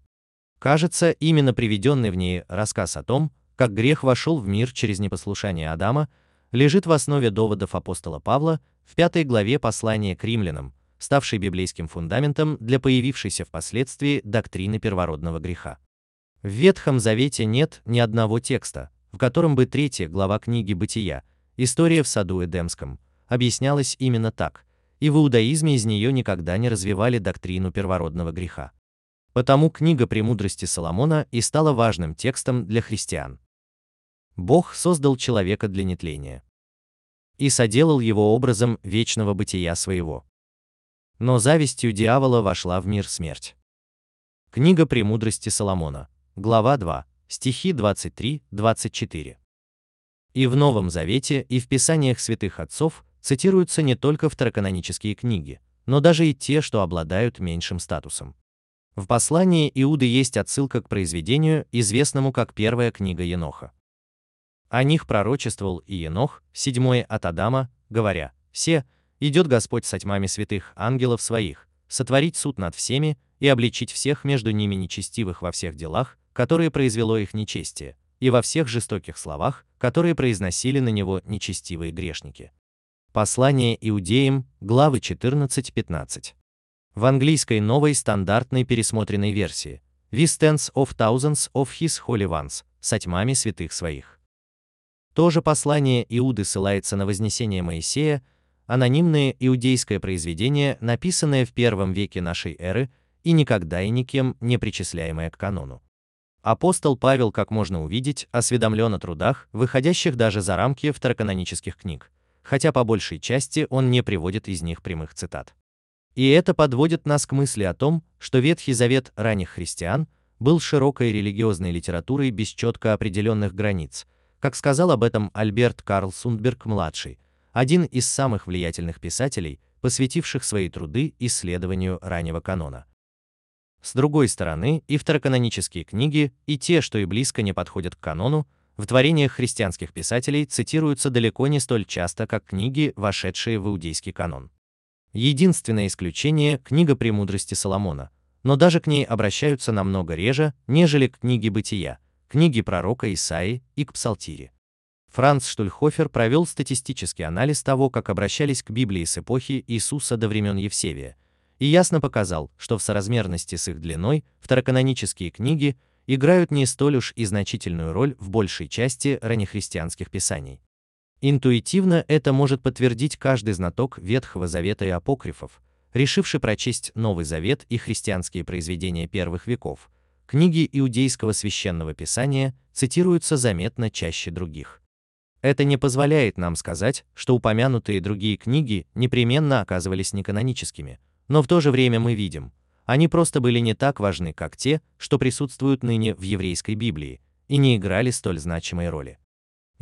Кажется, именно приведенный в ней рассказ о том, как грех вошел в мир через непослушание Адама, лежит в основе доводов апостола Павла в пятой главе послания к римлянам, ставшей библейским фундаментом для появившейся впоследствии доктрины первородного греха. В Ветхом Завете нет ни одного текста, в котором бы третья глава книги Бытия, история в саду Эдемском, объяснялась именно так, и в иудаизме из нее никогда не развивали доктрину первородного греха. Потому книга «Премудрости Соломона» и стала важным текстом для христиан. Бог создал человека для нетления и соделал его образом вечного бытия своего. Но завистью дьявола вошла в мир смерть. Книга «Премудрости Соломона», глава 2, стихи 23-24. И в Новом Завете, и в Писаниях святых отцов цитируются не только второканонические книги, но даже и те, что обладают меньшим статусом. В послании Иуды есть отсылка к произведению, известному как первая книга Еноха. О них пророчествовал и Енох, седьмое от Адама, говоря, «Се, идет Господь со тьмами святых ангелов своих, сотворить суд над всеми и обличить всех между ними нечестивых во всех делах, которые произвело их нечестие, и во всех жестоких словах, которые произносили на него нечестивые грешники». Послание Иудеям, главы 14-15. В английской новой стандартной пересмотренной версии Vistance of Thousands of His Holy Ones со тьмами святых своих. То же послание Иуды ссылается на вознесение Моисея, анонимное иудейское произведение, написанное в первом веке нашей эры и никогда и никем не причисляемое к канону. Апостол Павел, как можно увидеть, осведомлен о трудах, выходящих даже за рамки второканонических книг, хотя по большей части он не приводит из них прямых цитат. И это подводит нас к мысли о том, что Ветхий Завет ранних христиан был широкой религиозной литературой без четко определенных границ, как сказал об этом Альберт Карл Сундберг-младший, один из самых влиятельных писателей, посвятивших свои труды исследованию раннего канона. С другой стороны, и второканонические книги, и те, что и близко не подходят к канону, в творениях христианских писателей цитируются далеко не столь часто, как книги, вошедшие в иудейский канон. Единственное исключение – книга «Премудрости Соломона», но даже к ней обращаются намного реже, нежели к книге «Бытия», книге пророка Исаии и к Псалтире. Франц Штульхофер провел статистический анализ того, как обращались к Библии с эпохи Иисуса до времен Евсевия, и ясно показал, что в соразмерности с их длиной второканонические книги играют не столь уж и значительную роль в большей части раннехристианских писаний. Интуитивно это может подтвердить каждый знаток Ветхого Завета и апокрифов, решивший прочесть Новый Завет и христианские произведения первых веков. Книги иудейского священного писания цитируются заметно чаще других. Это не позволяет нам сказать, что упомянутые другие книги непременно оказывались неканоническими, но в то же время мы видим, они просто были не так важны, как те, что присутствуют ныне в еврейской Библии, и не играли столь значимой роли.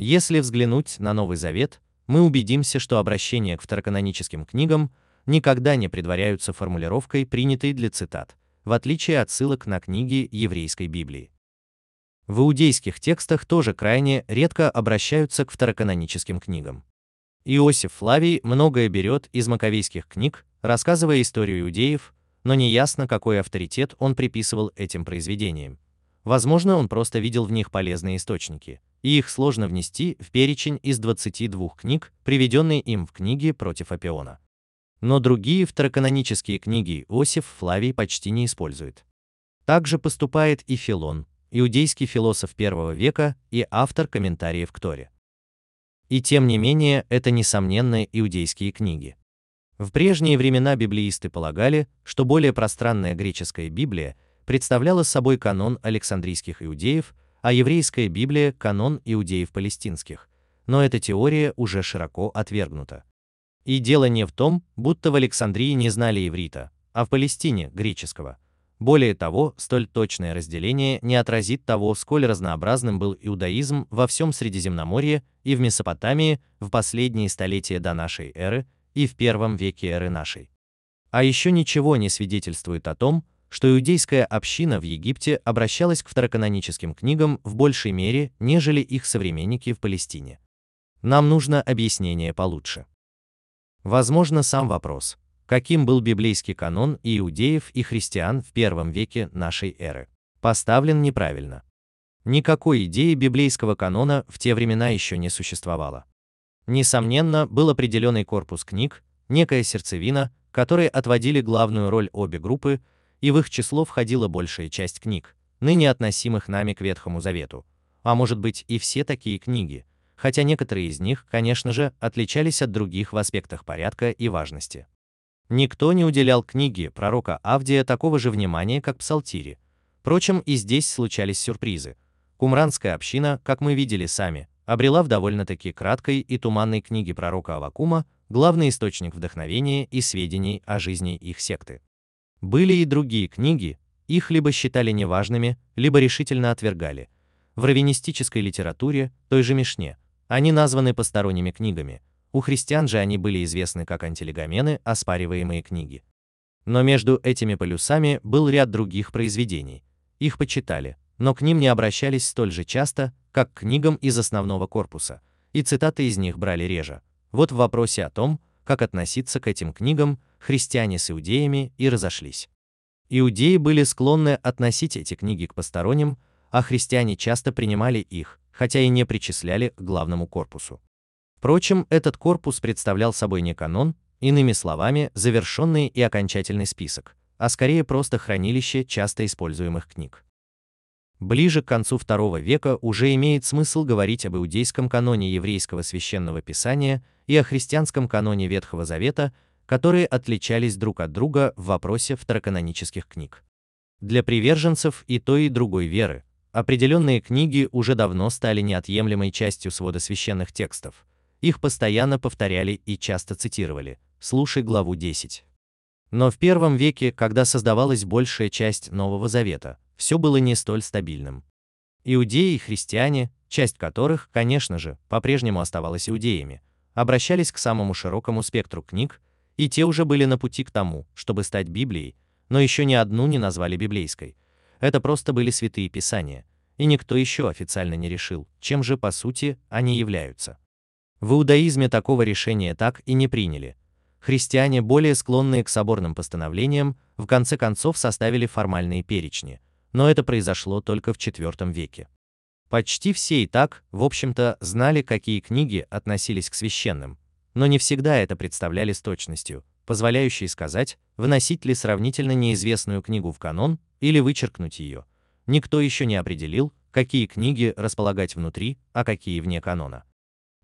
Если взглянуть на Новый Завет, мы убедимся, что обращения к второканоническим книгам никогда не предваряются формулировкой, принятой для цитат, в отличие от ссылок на книги еврейской Библии. В иудейских текстах тоже крайне редко обращаются к второканоническим книгам. Иосиф Флавий многое берет из маковейских книг, рассказывая историю иудеев, но неясно, какой авторитет он приписывал этим произведениям. Возможно, он просто видел в них полезные источники, и их сложно внести в перечень из 22 книг, приведенные им в книге против Апиона. Но другие второканонические книги Иосиф Флавий почти не использует. Также поступает и Филон, иудейский философ первого века и автор комментариев к Торе. И тем не менее, это несомненно иудейские книги. В прежние времена библеисты полагали, что более пространная греческая Библия представляла собой канон Александрийских иудеев, а еврейская Библия – канон иудеев палестинских, но эта теория уже широко отвергнута. И дело не в том, будто в Александрии не знали иврита, а в Палестине – греческого. Более того, столь точное разделение не отразит того, сколь разнообразным был иудаизм во всем Средиземноморье и в Месопотамии в последние столетия до нашей эры и в первом веке эры нашей. А еще ничего не свидетельствует о том, что иудейская община в Египте обращалась к второканоническим книгам в большей мере, нежели их современники в Палестине. Нам нужно объяснение получше. Возможно, сам вопрос, каким был библейский канон иудеев и христиан в первом веке нашей эры, поставлен неправильно. Никакой идеи библейского канона в те времена еще не существовало. Несомненно, был определенный корпус книг, некая сердцевина, которой отводили главную роль обе группы, и в их число входила большая часть книг, ныне относимых нами к Ветхому Завету, а может быть и все такие книги, хотя некоторые из них, конечно же, отличались от других в аспектах порядка и важности. Никто не уделял книге пророка Авдия такого же внимания, как Псалтири. Впрочем, и здесь случались сюрпризы. Кумранская община, как мы видели сами, обрела в довольно-таки краткой и туманной книге пророка Авакума главный источник вдохновения и сведений о жизни их секты. Были и другие книги, их либо считали неважными, либо решительно отвергали. В раввинистической литературе, той же Мишне, они названы посторонними книгами, у христиан же они были известны как антилегомены, оспариваемые книги. Но между этими полюсами был ряд других произведений. Их почитали, но к ним не обращались столь же часто, как к книгам из основного корпуса, и цитаты из них брали реже. Вот в вопросе о том, как относиться к этим книгам, христиане с иудеями и разошлись. Иудеи были склонны относить эти книги к посторонним, а христиане часто принимали их, хотя и не причисляли к главному корпусу. Впрочем, этот корпус представлял собой не канон, иными словами, завершенный и окончательный список, а скорее просто хранилище часто используемых книг. Ближе к концу II века уже имеет смысл говорить об иудейском каноне еврейского священного писания и о христианском каноне Ветхого Завета, которые отличались друг от друга в вопросе второканонических книг. Для приверженцев и той, и другой веры определенные книги уже давно стали неотъемлемой частью свода священных текстов, их постоянно повторяли и часто цитировали. Слушай главу 10. Но в первом веке, когда создавалась большая часть Нового Завета, все было не столь стабильным. Иудеи и христиане, часть которых, конечно же, по-прежнему оставалась иудеями, обращались к самому широкому спектру книг, и те уже были на пути к тому, чтобы стать Библией, но еще ни одну не назвали библейской. Это просто были святые писания, и никто еще официально не решил, чем же по сути они являются. В иудаизме такого решения так и не приняли. Христиане, более склонные к соборным постановлениям, в конце концов составили формальные перечни, но это произошло только в IV веке. Почти все и так, в общем-то, знали, какие книги относились к священным, но не всегда это представляли с точностью, позволяющей сказать, вносить ли сравнительно неизвестную книгу в канон или вычеркнуть ее. Никто еще не определил, какие книги располагать внутри, а какие вне канона.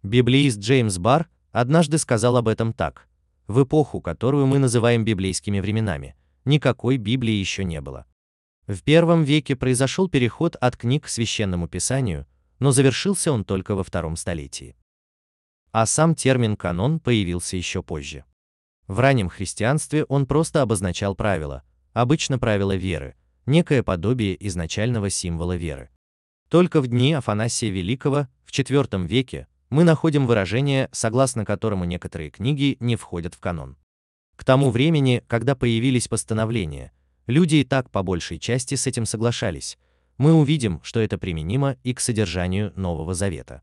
Библеист Джеймс Барр однажды сказал об этом так. В эпоху, которую мы называем библейскими временами, никакой Библии еще не было. В первом веке произошел переход от книг к священному писанию, но завершился он только во втором столетии. А сам термин «канон» появился еще позже. В раннем христианстве он просто обозначал правила, обычно правила веры, некое подобие изначального символа веры. Только в дни Афанасия Великого в IV веке мы находим выражение, согласно которому некоторые книги не входят в канон. К тому времени, когда появились постановления, люди и так по большей части с этим соглашались. Мы увидим, что это применимо и к содержанию Нового Завета.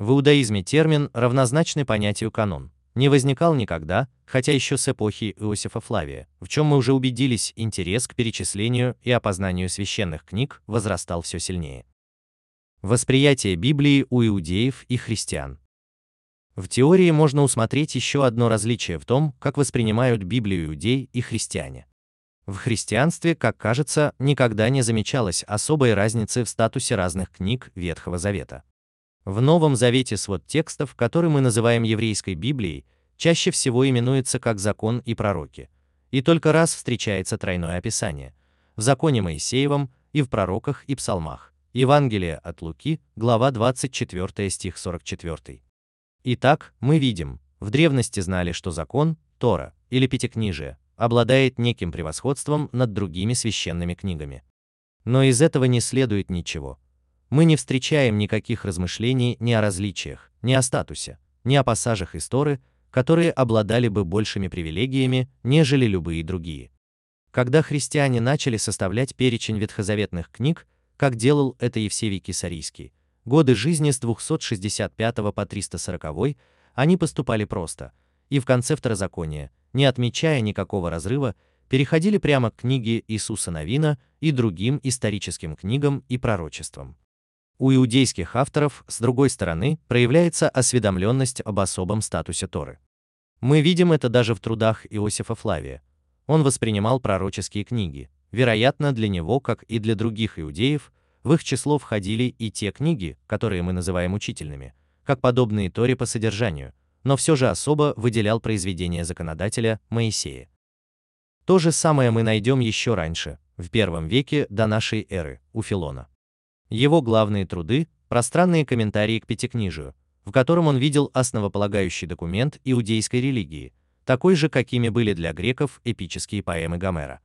В иудаизме термин, равнозначный понятию канон, не возникал никогда, хотя еще с эпохи Иосифа Флавия, в чем мы уже убедились, интерес к перечислению и опознанию священных книг возрастал все сильнее. Восприятие Библии у иудеев и христиан. В теории можно усмотреть еще одно различие в том, как воспринимают Библию иудеи и христиане. В христианстве, как кажется, никогда не замечалось особой разницы в статусе разных книг Ветхого Завета. В Новом Завете свод текстов, который мы называем еврейской Библией, чаще всего именуется как закон и пророки, и только раз встречается тройное описание – в законе Моисеевом и в пророках и псалмах. Евангелие от Луки, глава 24 стих 44. Итак, мы видим, в древности знали, что закон, Тора или Пятикнижие, обладает неким превосходством над другими священными книгами. Но из этого не следует ничего. Мы не встречаем никаких размышлений ни о различиях, ни о статусе, ни о пассажах истории, которые обладали бы большими привилегиями, нежели любые другие. Когда христиане начали составлять перечень ветхозаветных книг, как делал это Евсевий Кисарийский, годы жизни с 265 по 340, они поступали просто, и в конце Второзакония, не отмечая никакого разрыва, переходили прямо к книге Иисуса Новина и другим историческим книгам и пророчествам. У иудейских авторов, с другой стороны, проявляется осведомленность об особом статусе Торы. Мы видим это даже в трудах Иосифа Флавия, он воспринимал пророческие книги. Вероятно, для него, как и для других иудеев, в их число входили и те книги, которые мы называем учительными, как подобные Торе по содержанию, но все же особо выделял произведения законодателя Моисея. То же самое мы найдем еще раньше, в первом веке до нашей эры, у Филона. Его главные труды – пространные комментарии к Пятикнижию, в котором он видел основополагающий документ иудейской религии, такой же, какими были для греков эпические поэмы Гомера.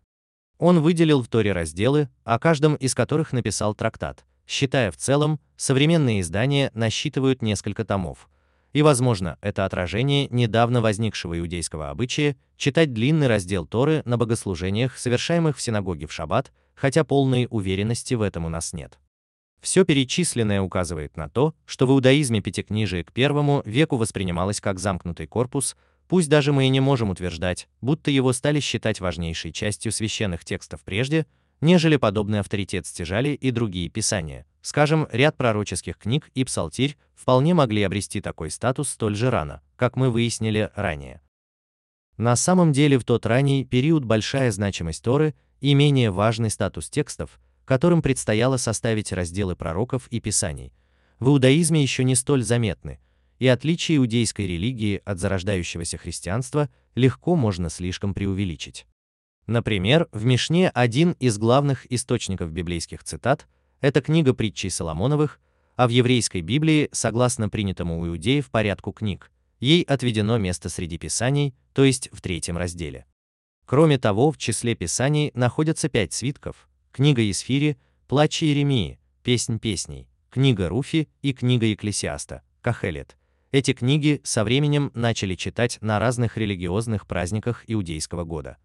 Он выделил в Торе разделы, о каждом из которых написал трактат, считая в целом, современные издания насчитывают несколько томов. И, возможно, это отражение недавно возникшего иудейского обычая читать длинный раздел Торы на богослужениях, совершаемых в синагоге в шаббат, хотя полной уверенности в этом у нас нет. Все перечисленное указывает на то, что в иудаизме пятикнижие к первому веку воспринималось как замкнутый корпус, Пусть даже мы и не можем утверждать, будто его стали считать важнейшей частью священных текстов прежде, нежели подобный авторитет стяжали и другие писания. Скажем, ряд пророческих книг и псалтирь вполне могли обрести такой статус столь же рано, как мы выяснили ранее. На самом деле в тот ранний период большая значимость Торы и менее важный статус текстов, которым предстояло составить разделы пророков и писаний, в иудаизме еще не столь заметны, и отличие иудейской религии от зарождающегося христианства легко можно слишком преувеличить. Например, в Мишне один из главных источников библейских цитат – это книга притчей Соломоновых, а в еврейской Библии, согласно принятому у иудеев порядку книг, ей отведено место среди писаний, то есть в третьем разделе. Кроме того, в числе писаний находятся пять свитков – книга Исфири, Плач Иеремии, Песнь песней, книга Руфи и книга Екклесиаста, Кахелет – эти книги со временем начали читать на разных религиозных праздниках иудейского года.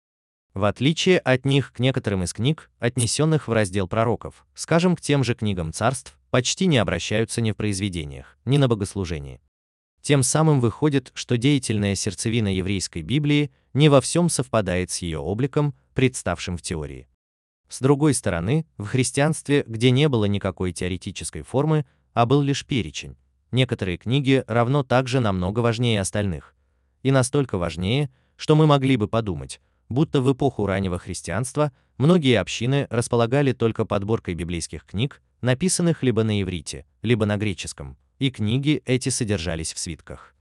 В отличие от них к некоторым из книг, отнесенных в раздел пророков, скажем, к тем же книгам царств, почти не обращаются ни в произведениях, ни на богослужении. Тем самым выходит, что деятельная сердцевина еврейской Библии не во всем совпадает с ее обликом, представшим в теории. С другой стороны, в христианстве, где не было никакой теоретической формы, а был лишь перечень, некоторые книги равно также намного важнее остальных. И настолько важнее, что мы могли бы подумать, будто в эпоху раннего христианства многие общины располагали только подборкой библейских книг, написанных либо на иврите, либо на греческом, и книги эти содержались в свитках.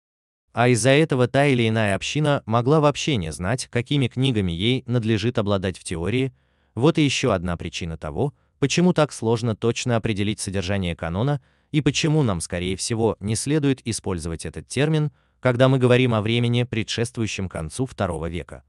А из-за этого та или иная община могла вообще не знать, какими книгами ей надлежит обладать в теории, вот и еще одна причина того, почему так сложно точно определить содержание канона и почему нам, скорее всего, не следует использовать этот термин, когда мы говорим о времени, предшествующем концу II века.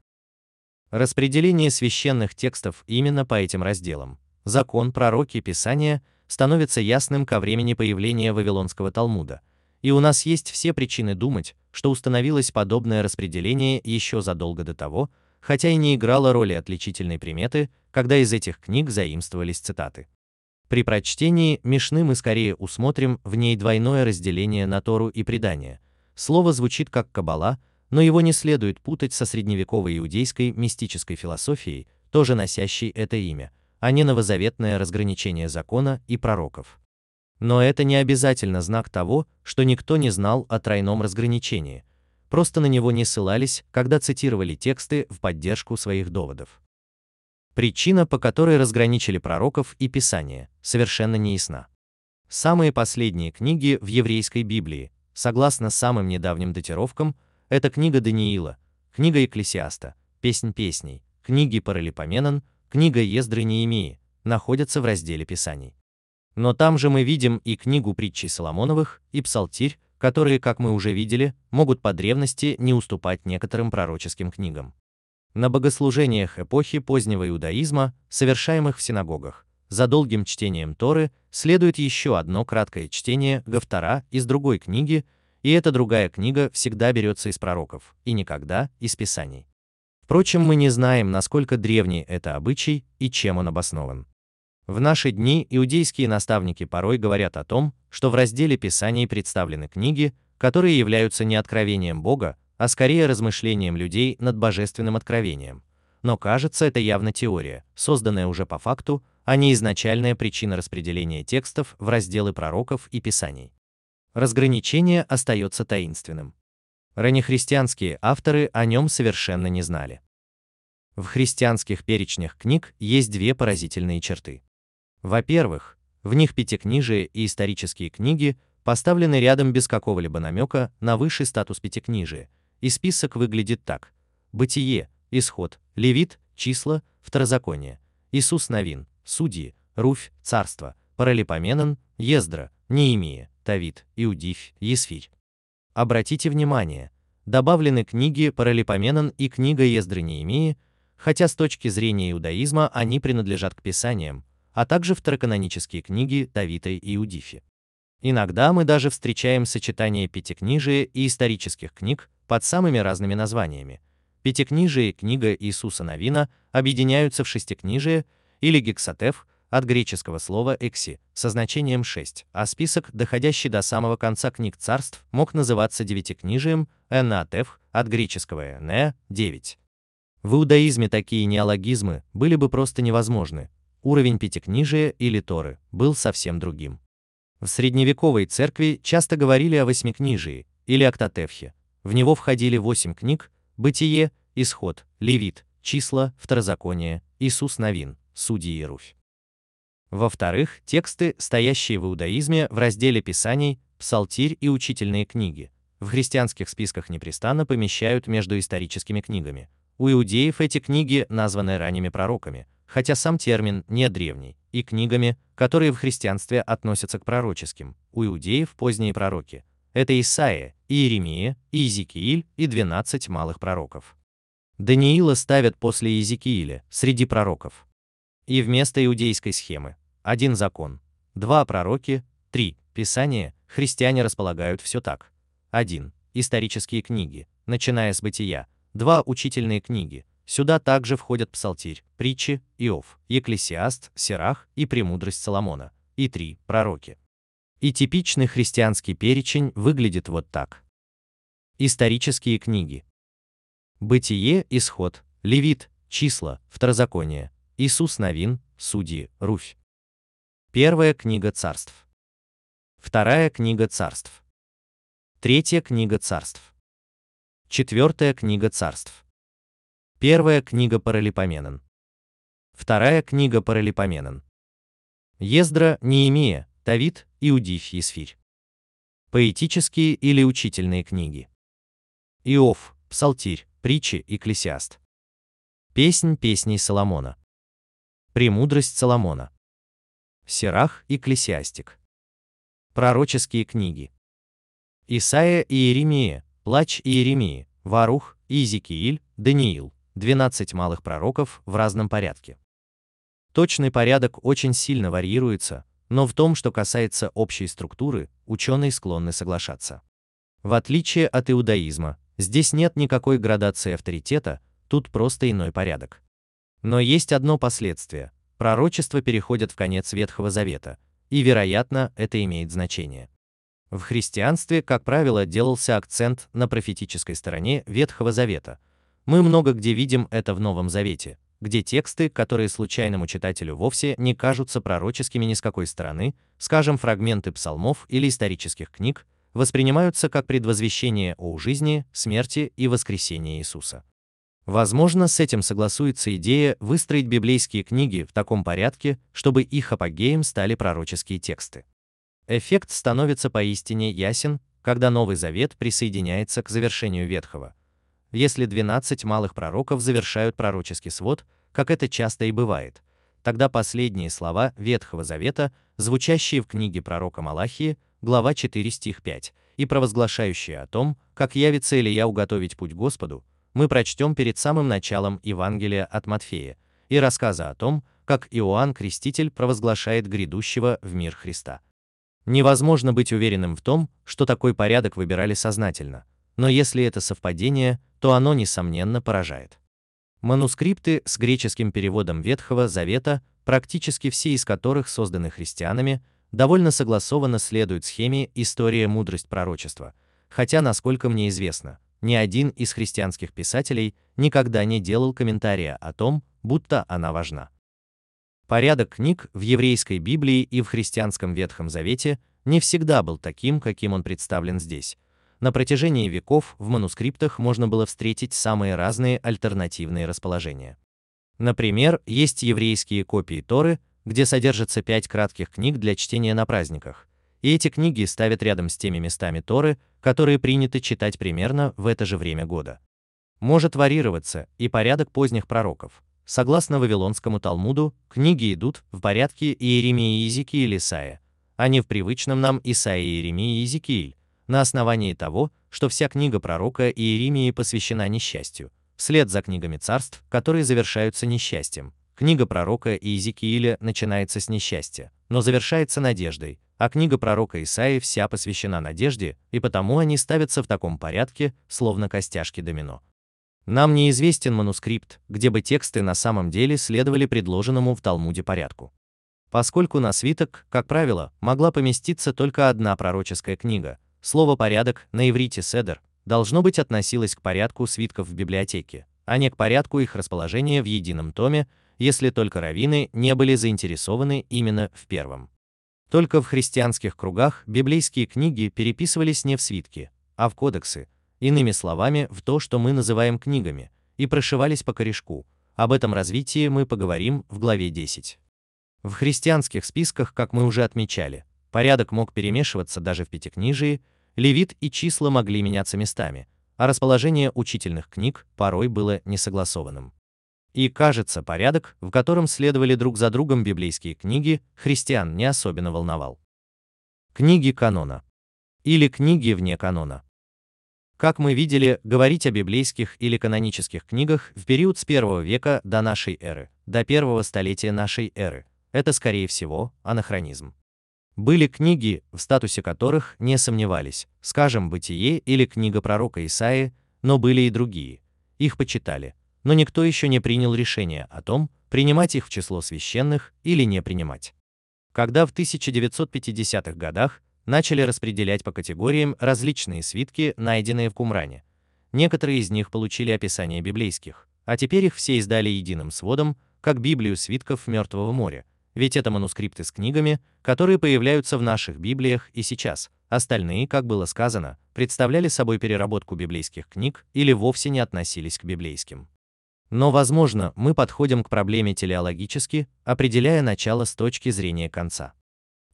Распределение священных текстов именно по этим разделам, закон, пророки, писания, становится ясным ко времени появления Вавилонского Талмуда, и у нас есть все причины думать, что установилось подобное распределение еще задолго до того, хотя и не играло роли отличительной приметы, когда из этих книг заимствовались цитаты. При прочтении Мишны мы скорее усмотрим в ней двойное разделение на Тору и предание. Слово звучит как каббала, но его не следует путать со средневековой иудейской мистической философией, тоже носящей это имя, а не новозаветное разграничение закона и пророков. Но это не обязательно знак того, что никто не знал о тройном разграничении, просто на него не ссылались, когда цитировали тексты в поддержку своих доводов. Причина, по которой разграничили пророков и Писания, совершенно не ясна. Самые последние книги в еврейской Библии, согласно самым недавним датировкам, это книга Даниила, книга Екклесиаста, Песнь песней, книги Паралипоменон, книга Ездры Неемии, находятся в разделе Писаний. Но там же мы видим и книгу притчей Соломоновых, и Псалтирь, которые, как мы уже видели, могут по древности не уступать некоторым пророческим книгам. На богослужениях эпохи позднего иудаизма, совершаемых в синагогах, за долгим чтением Торы следует еще одно краткое чтение Гавтара из другой книги, и эта другая книга всегда берется из пророков, и никогда из Писаний. Впрочем, мы не знаем, насколько древний это обычай и чем он обоснован. В наши дни иудейские наставники порой говорят о том, что в разделе Писаний представлены книги, которые являются не откровением Бога, а скорее размышлением людей над божественным откровением. Но кажется, это явно теория, созданная уже по факту, а не изначальная причина распределения текстов в разделы пророков и писаний. Разграничение остается таинственным. Раннехристианские авторы о нем совершенно не знали. В христианских перечнях книг есть две поразительные черты. Во-первых, в них пятикнижие и исторические книги поставлены рядом без какого-либо намека на высший статус пятикнижия, и список выглядит так. Бытие, Исход, Левит, Числа, Второзаконие, Иисус Новин, Судьи, Руфь, Царство, Паралипоменон, Ездра, Неемия, Тавид, Иудифь, Есфирь. Обратите внимание, добавлены книги Паралипоменон и книга Ездры Неемии, хотя с точки зрения иудаизма они принадлежат к писаниям, а также второканонические книги Давита и Иудифи. Иногда мы даже встречаем сочетание пятикнижия и исторических книг под самыми разными названиями. Пятикнижие и книга Иисуса Новина объединяются в шестикнижие или гексатеф от греческого слова «экси» со значением 6, а список, доходящий до самого конца книг царств, мог называться девятикнижием «энатеф» от греческого «эне» — 9. В иудаизме такие неологизмы были бы просто невозможны. Уровень пятикнижия или Торы был совсем другим. В средневековой церкви часто говорили о восьмикнижии или октатефхе, в него входили восемь книг «Бытие», «Исход», «Левит», «Числа», «Второзаконие», «Иисус Новин», «Судьи и Руфь». Во-вторых, тексты, стоящие в иудаизме в разделе Писаний, Псалтирь и учительные книги, в христианских списках непрестанно помещают между историческими книгами. У иудеев эти книги названы ранними пророками, хотя сам термин не древний, и книгами, которые в христианстве относятся к пророческим. У иудеев поздние пророки, это Исаия, Иеремия, Иезекииль и 12 малых пророков. Даниила ставят после Иезекииля, среди пророков. И вместо иудейской схемы один закон, два пророки, три писания, христиане располагают все так. Один исторические книги, начиная с Бытия, два учительные книги. Сюда также входят Псалтирь, Притчи, Иов, Екклесиаст, Сирах и Премудрость Соломона, и три пророки. И типичный христианский перечень выглядит вот так. Исторические книги. Бытие, Исход, Левит, Числа, Второзаконие, Иисус Новин, Судьи, Руфь. Первая книга царств. Вторая книга царств. Третья книга царств. Четвертая книга царств. Первая книга Паралипоменон. Вторая книга Паралипоменон. Ездра, Неемия, Давид, Иудифь Есфирь. Поэтические или учительные книги. Иов, Псалтирь, Притчи, Экклесиаст. Песнь песней Соломона. Премудрость Соломона. Сирах, Экклесиастик. Пророческие книги. Исаия и Иеремия, Плач Иеремии, Варух, Иезекииль, Даниил, 12 малых пророков в разном порядке. Точный порядок очень сильно варьируется, но в том, что касается общей структуры, ученые склонны соглашаться. В отличие от иудаизма, здесь нет никакой градации авторитета, тут просто иной порядок. Но есть одно последствие. Пророчества переходят в конец Ветхого Завета, и, вероятно, это имеет значение. В христианстве, как правило, делался акцент на профетической стороне Ветхого Завета. Мы много где видим это в Новом Завете, где тексты, которые случайному читателю вовсе не кажутся пророческими ни с какой стороны, скажем, фрагменты псалмов или исторических книг, воспринимаются как предвозвещение о жизни, смерти и воскресении Иисуса. Возможно, с этим согласуется идея выстроить библейские книги в таком порядке, чтобы их апогеем стали пророческие тексты. Эффект становится поистине ясен, когда Новый Завет присоединяется к завершению Ветхого, если 12 малых пророков завершают пророческий свод, как это часто и бывает, тогда последние слова Ветхого Завета, звучащие в книге пророка Малахии, глава 4 стих 5, и провозглашающие о том, как явится Илья уготовить путь Господу, мы прочтем перед самым началом Евангелия от Матфея и рассказа о том, как Иоанн Креститель провозглашает грядущего в мир Христа. Невозможно быть уверенным в том, что такой порядок выбирали сознательно, но если это совпадение, то оно, несомненно, поражает. Манускрипты с греческим переводом Ветхого Завета, практически все из которых созданы христианами, довольно согласованно следуют схеме «История мудрость пророчества», хотя, насколько мне известно, ни один из христианских писателей никогда не делал комментария о том, будто она важна. Порядок книг в еврейской Библии и в христианском Ветхом Завете не всегда был таким, каким он представлен здесь. На протяжении веков в манускриптах можно было встретить самые разные альтернативные расположения. Например, есть еврейские копии Торы, где содержатся пять кратких книг для чтения на праздниках, и эти книги ставят рядом с теми местами Торы, которые принято читать примерно в это же время года. Может варьироваться и порядок поздних пророков. Согласно Вавилонскому Талмуду, книги идут в порядке Иеремии, Иезекииль, Исаия, а не в привычном нам Исаия, Иеремии Иезекииль, на основании того, что вся книга пророка Иеремии посвящена несчастью, вслед за книгами царств, которые завершаются несчастьем. Книга пророка Иезекииля начинается с несчастья, но завершается надеждой, а книга пророка Исаии вся посвящена надежде, и потому они ставятся в таком порядке, словно костяшки домино. Нам неизвестен манускрипт, где бы тексты на самом деле следовали предложенному в Талмуде порядку. Поскольку на свиток, как правило, могла поместиться только одна пророческая книга, слово «порядок» на иврите «седер» должно быть относилось к порядку свитков в библиотеке, а не к порядку их расположения в едином томе, если только раввины не были заинтересованы именно в первом. Только в христианских кругах библейские книги переписывались не в свитки, а в кодексы, иными словами, в то, что мы называем книгами, и прошивались по корешку. Об этом развитии мы поговорим в главе 10. В христианских списках, как мы уже отмечали, порядок мог перемешиваться даже в пятикнижии, левит и числа могли меняться местами, а расположение учительных книг порой было несогласованным. И, кажется, порядок, в котором следовали друг за другом библейские книги, христиан не особенно волновал. Книги канона. Или книги вне канона. Как мы видели, говорить о библейских или канонических книгах в период с первого века до нашей эры, до первого столетия нашей эры, это скорее всего анахронизм. Были книги, в статусе которых не сомневались, скажем, «Бытие» или книга пророка Исаии, но были и другие. Их почитали, но никто еще не принял решение о том, принимать их в число священных или не принимать. Когда в 1950-х годах начали распределять по категориям различные свитки, найденные в Кумране. Некоторые из них получили описание библейских, а теперь их все издали единым сводом, как Библию свитков Мертвого моря, ведь это манускрипты с книгами, которые появляются в наших Библиях и сейчас. Остальные, как было сказано, представляли собой переработку библейских книг или вовсе не относились к библейским. Но, возможно, мы подходим к проблеме телеологически, определяя начало с точки зрения конца.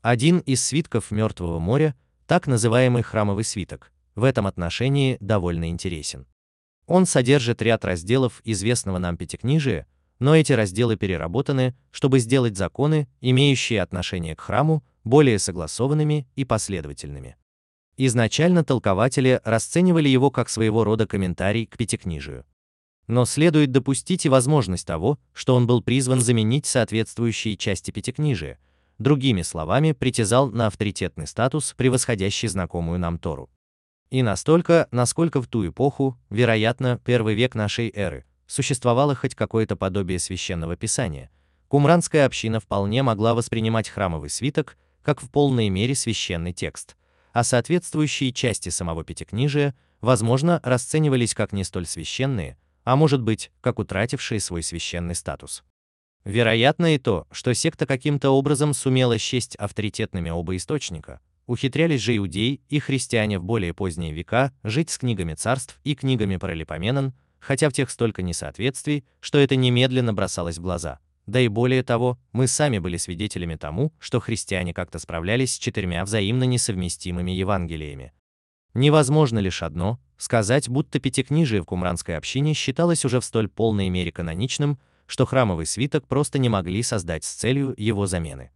Один из свитков Мертвого моря, так называемый храмовый свиток, в этом отношении довольно интересен. Он содержит ряд разделов известного нам пятикнижия, но эти разделы переработаны, чтобы сделать законы, имеющие отношение к храму, более согласованными и последовательными. Изначально толкователи расценивали его как своего рода комментарий к пятикнижию. Но следует допустить и возможность того, что он был призван заменить соответствующие части пятикнижия, другими словами, притязал на авторитетный статус, превосходящий знакомую нам Тору. И настолько, насколько в ту эпоху, вероятно, первый век нашей эры, существовало хоть какое-то подобие священного писания, кумранская община вполне могла воспринимать храмовый свиток как в полной мере священный текст, а соответствующие части самого Пятикнижия, возможно, расценивались как не столь священные, а может быть, как утратившие свой священный статус. Вероятно и то, что секта каким-то образом сумела счесть авторитетными оба источника. Ухитрялись же иудеи и христиане в более поздние века жить с книгами царств и книгами Паралипоменон, хотя в тех столько несоответствий, что это немедленно бросалось в глаза. Да и более того, мы сами были свидетелями тому, что христиане как-то справлялись с четырьмя взаимно несовместимыми Евангелиями. Невозможно лишь одно – сказать, будто пятикнижие в кумранской общине считалось уже в столь полной мере каноничным, что храмовый свиток просто не могли создать с целью его замены.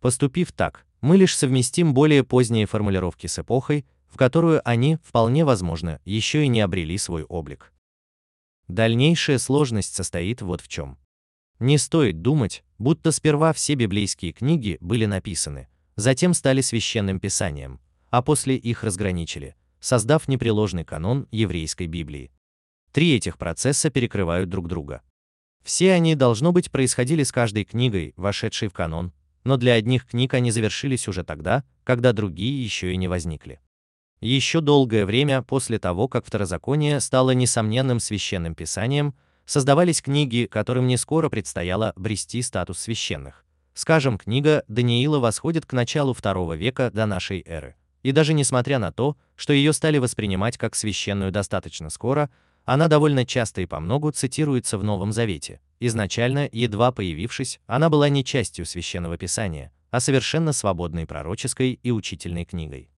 Поступив так, мы лишь совместим более поздние формулировки с эпохой, в которую они, вполне возможно, еще и не обрели свой облик. Дальнейшая сложность состоит вот в чем. Не стоит думать, будто сперва все библейские книги были написаны, затем стали священным писанием, а после их разграничили, создав непреложный канон еврейской Библии. Три этих процесса перекрывают друг друга. Все они, должно быть, происходили с каждой книгой, вошедшей в канон, но для одних книг они завершились уже тогда, когда другие еще и не возникли. Еще долгое время после того, как Второзаконие стало несомненным священным писанием, создавались книги, которым не скоро предстояло брести статус священных. Скажем, книга Даниила восходит к началу II века до нашей эры. И даже несмотря на то, что ее стали воспринимать как священную достаточно скоро, она довольно часто и по многу цитируется в Новом Завете. Изначально, едва появившись, она была не частью священного писания, а совершенно свободной пророческой и учительной книгой.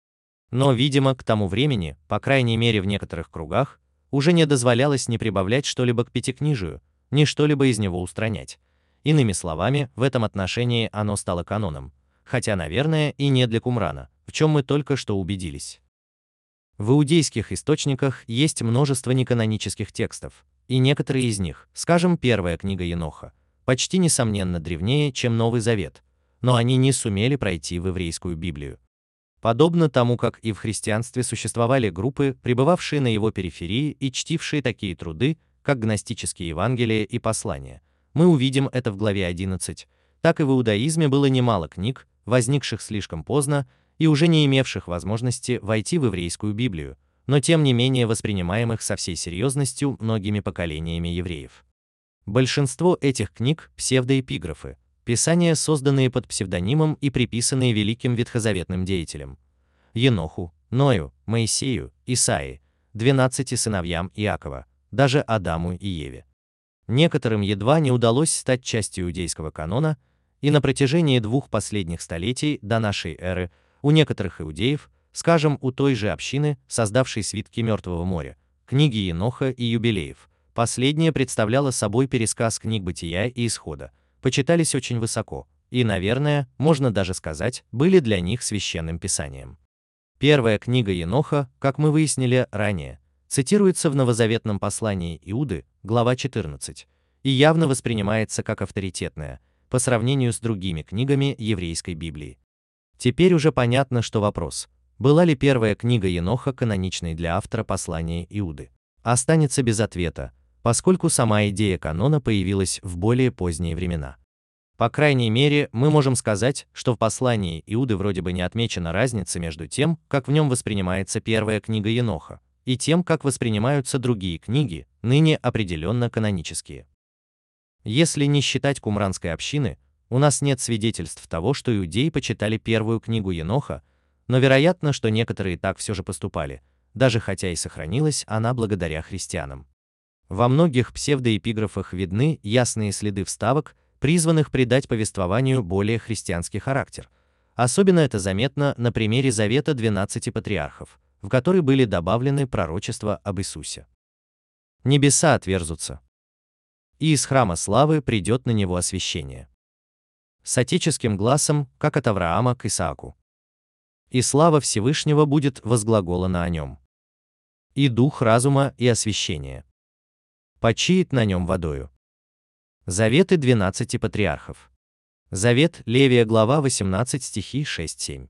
Но, видимо, к тому времени, по крайней мере в некоторых кругах, уже не дозволялось не прибавлять что-либо к пятикнижию, ни что-либо из него устранять. Иными словами, в этом отношении оно стало каноном, хотя, наверное, и не для Кумрана, в чем мы только что убедились. В иудейских источниках есть множество неканонических текстов, и некоторые из них, скажем, первая книга Еноха, почти несомненно древнее, чем Новый Завет, но они не сумели пройти в еврейскую Библию. Подобно тому, как и в христианстве существовали группы, пребывавшие на его периферии и чтившие такие труды, как гностические Евангелия и послания. Мы увидим это в главе 11. Так и в иудаизме было немало книг, возникших слишком поздно и уже не имевших возможности войти в еврейскую Библию, но тем не менее воспринимаемых со всей серьезностью многими поколениями евреев. Большинство этих книг – псевдоэпиграфы, Писания, созданные под псевдонимом и приписанные великим ветхозаветным деятелям. Еноху, Ною, Моисею, Исаии, двенадцати сыновьям Иакова, даже Адаму и Еве. Некоторым едва не удалось стать частью иудейского канона, и на протяжении двух последних столетий до нашей эры у некоторых иудеев, скажем, у той же общины, создавшей свитки Мертвого моря, книги Еноха и Юбилеев, последняя представляла собой пересказ книг Бытия и Исхода, почитались очень высоко, и, наверное, можно даже сказать, были для них священным писанием. Первая книга Еноха, как мы выяснили ранее, цитируется в новозаветном послании Иуды, глава 14, и явно воспринимается как авторитетная, по сравнению с другими книгами еврейской Библии. Теперь уже понятно, что вопрос, была ли первая книга Еноха каноничной для автора послания Иуды, останется без ответа, поскольку сама идея канона появилась в более поздние времена. По крайней мере, мы можем сказать, что в послании Иуды вроде бы не отмечена разница между тем, как в нем воспринимается первая книга Еноха, и тем, как воспринимаются другие книги, ныне определенно канонические. Если не считать кумранской общины, у нас нет свидетельств того, что иудеи почитали первую книгу Еноха, но вероятно, что некоторые так все же поступали, даже хотя и сохранилась она благодаря христианам. Во многих псевдоэпиграфах видны ясные следы вставок, призванных придать повествованию более христианский характер. Особенно это заметно на примере Завета 12 патриархов, в который были добавлены пророчества об Иисусе. Небеса отверзутся, и из храма славы придет на него освящение. С отеческим глазом, как от Авраама к Исааку. И слава Всевышнего будет возглаголана о нем. И дух разума и освящения почиет на нем водою. Заветы 12 патриархов. Завет Левия, глава 18 стихи 6-7.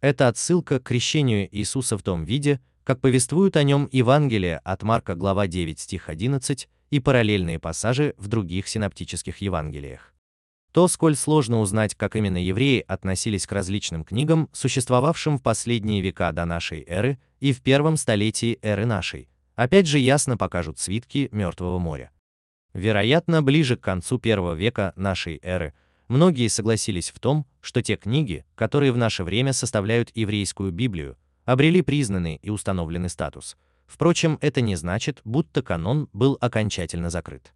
Это отсылка к крещению Иисуса в том виде, как повествуют о нем Евангелие от Марка, глава 9 стих 11 и параллельные пассажи в других синоптических Евангелиях. То, сколь сложно узнать, как именно евреи относились к различным книгам, существовавшим в последние века до нашей эры и в первом столетии эры нашей, опять же ясно покажут свитки Мертвого моря. Вероятно, ближе к концу первого века нашей эры многие согласились в том, что те книги, которые в наше время составляют еврейскую Библию, обрели признанный и установленный статус. Впрочем, это не значит, будто канон был окончательно закрыт.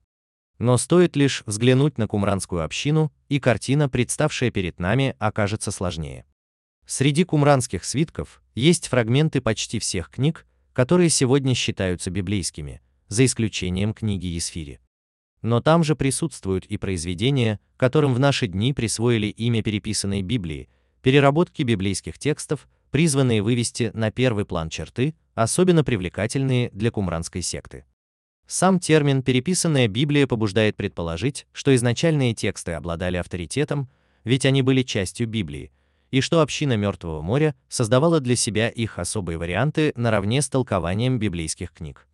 Но стоит лишь взглянуть на кумранскую общину, и картина, представшая перед нами, окажется сложнее. Среди кумранских свитков есть фрагменты почти всех книг, которые сегодня считаются библейскими, за исключением книги Есфири. Но там же присутствуют и произведения, которым в наши дни присвоили имя переписанной Библии, переработки библейских текстов, призванные вывести на первый план черты, особенно привлекательные для кумранской секты. Сам термин «переписанная Библия» побуждает предположить, что изначальные тексты обладали авторитетом, ведь они были частью Библии, и что община Мертвого моря создавала для себя их особые варианты наравне с толкованием библейских книг.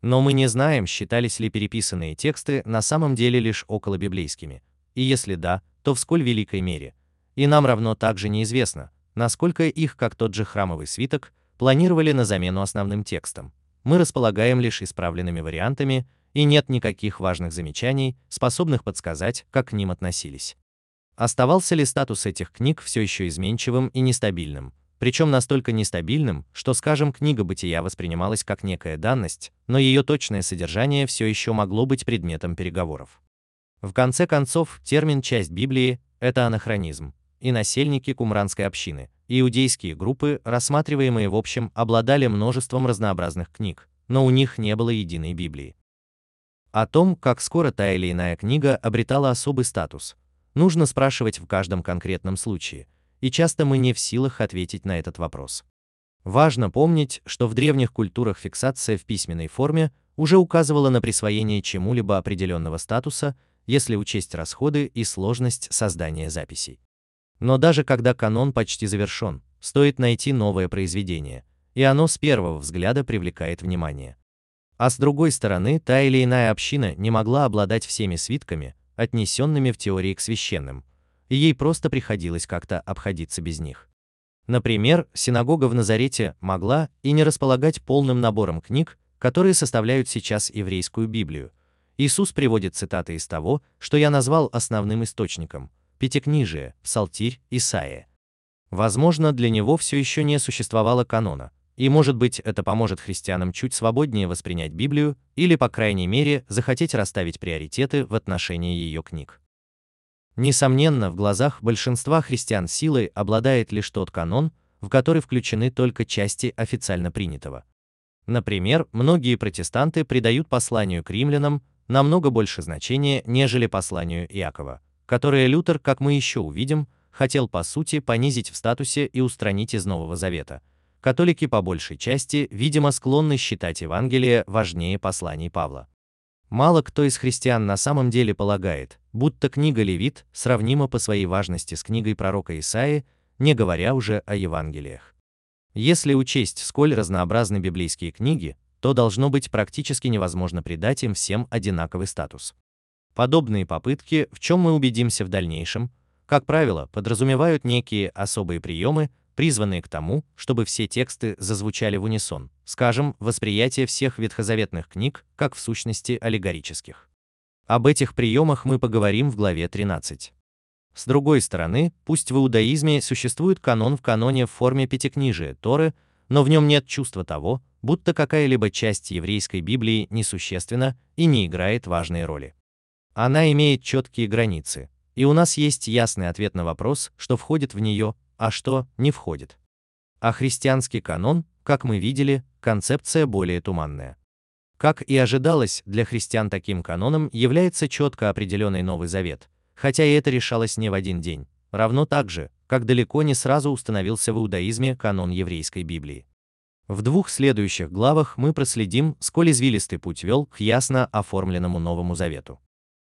Но мы не знаем, считались ли переписанные тексты на самом деле лишь околобиблейскими, и если да, то в сколь великой мере. И нам равно также неизвестно, насколько их, как тот же храмовый свиток, планировали на замену основным текстам, мы располагаем лишь исправленными вариантами, и нет никаких важных замечаний, способных подсказать, как к ним относились. Оставался ли статус этих книг все еще изменчивым и нестабильным, причем настолько нестабильным, что, скажем, книга бытия воспринималась как некая данность, но ее точное содержание все еще могло быть предметом переговоров. В конце концов, термин «часть Библии» — это анахронизм, и насельники кумранской общины, Иудейские группы, рассматриваемые в общем, обладали множеством разнообразных книг, но у них не было единой Библии. О том, как скоро та или иная книга обретала особый статус, нужно спрашивать в каждом конкретном случае, и часто мы не в силах ответить на этот вопрос. Важно помнить, что в древних культурах фиксация в письменной форме уже указывала на присвоение чему-либо определенного статуса, если учесть расходы и сложность создания записей. Но даже когда канон почти завершен, стоит найти новое произведение, и оно с первого взгляда привлекает внимание. А с другой стороны, та или иная община не могла обладать всеми свитками, отнесенными в теории к священным, и ей просто приходилось как-то обходиться без них. Например, синагога в Назарете могла и не располагать полным набором книг, которые составляют сейчас еврейскую Библию. Иисус приводит цитаты из того, что я назвал основным источником – Пятикнижие, Псалтирь, Исаия. Возможно, для него все еще не существовало канона, и может быть это поможет христианам чуть свободнее воспринять Библию или, по крайней мере, захотеть расставить приоритеты в отношении ее книг. Несомненно, в глазах большинства христиан силой обладает лишь тот канон, в который включены только части официально принятого. Например, многие протестанты придают посланию к римлянам намного больше значения, нежели посланию Иакова которое Лютер, как мы еще увидим, хотел по сути понизить в статусе и устранить из Нового Завета. Католики по большей части, видимо, склонны считать Евангелие важнее посланий Павла. Мало кто из христиан на самом деле полагает, будто книга Левит сравнима по своей важности с книгой пророка Исаии, не говоря уже о Евангелиях. Если учесть, сколь разнообразны библейские книги, то должно быть практически невозможно придать им всем одинаковый статус. Подобные попытки, в чем мы убедимся в дальнейшем, как правило, подразумевают некие особые приемы, призванные к тому, чтобы все тексты зазвучали в унисон, скажем, восприятие всех ветхозаветных книг, как в сущности аллегорических. Об этих приемах мы поговорим в главе 13. С другой стороны, пусть в иудаизме существует канон в каноне в форме пятикнижия Торы, но в нем нет чувства того, будто какая-либо часть еврейской Библии несущественна и не играет важной роли. Она имеет четкие границы, и у нас есть ясный ответ на вопрос, что входит в нее, а что не входит. А христианский канон, как мы видели, концепция более туманная. Как и ожидалось, для христиан таким каноном является четко определенный Новый Завет, хотя и это решалось не в один день, равно так же, как далеко не сразу установился в иудаизме канон еврейской Библии. В двух следующих главах мы проследим, сколь извилистый путь вел к ясно оформленному Новому Завету.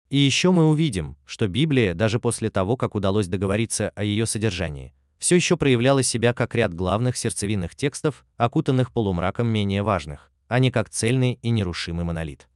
И еще мы увидим, что Библия, даже после того, как удалось договориться о ее содержании, все еще проявляла себя как ряд главных сердцевинных текстов, окутанных полумраком менее важных, а не как цельный и нерушимый монолит.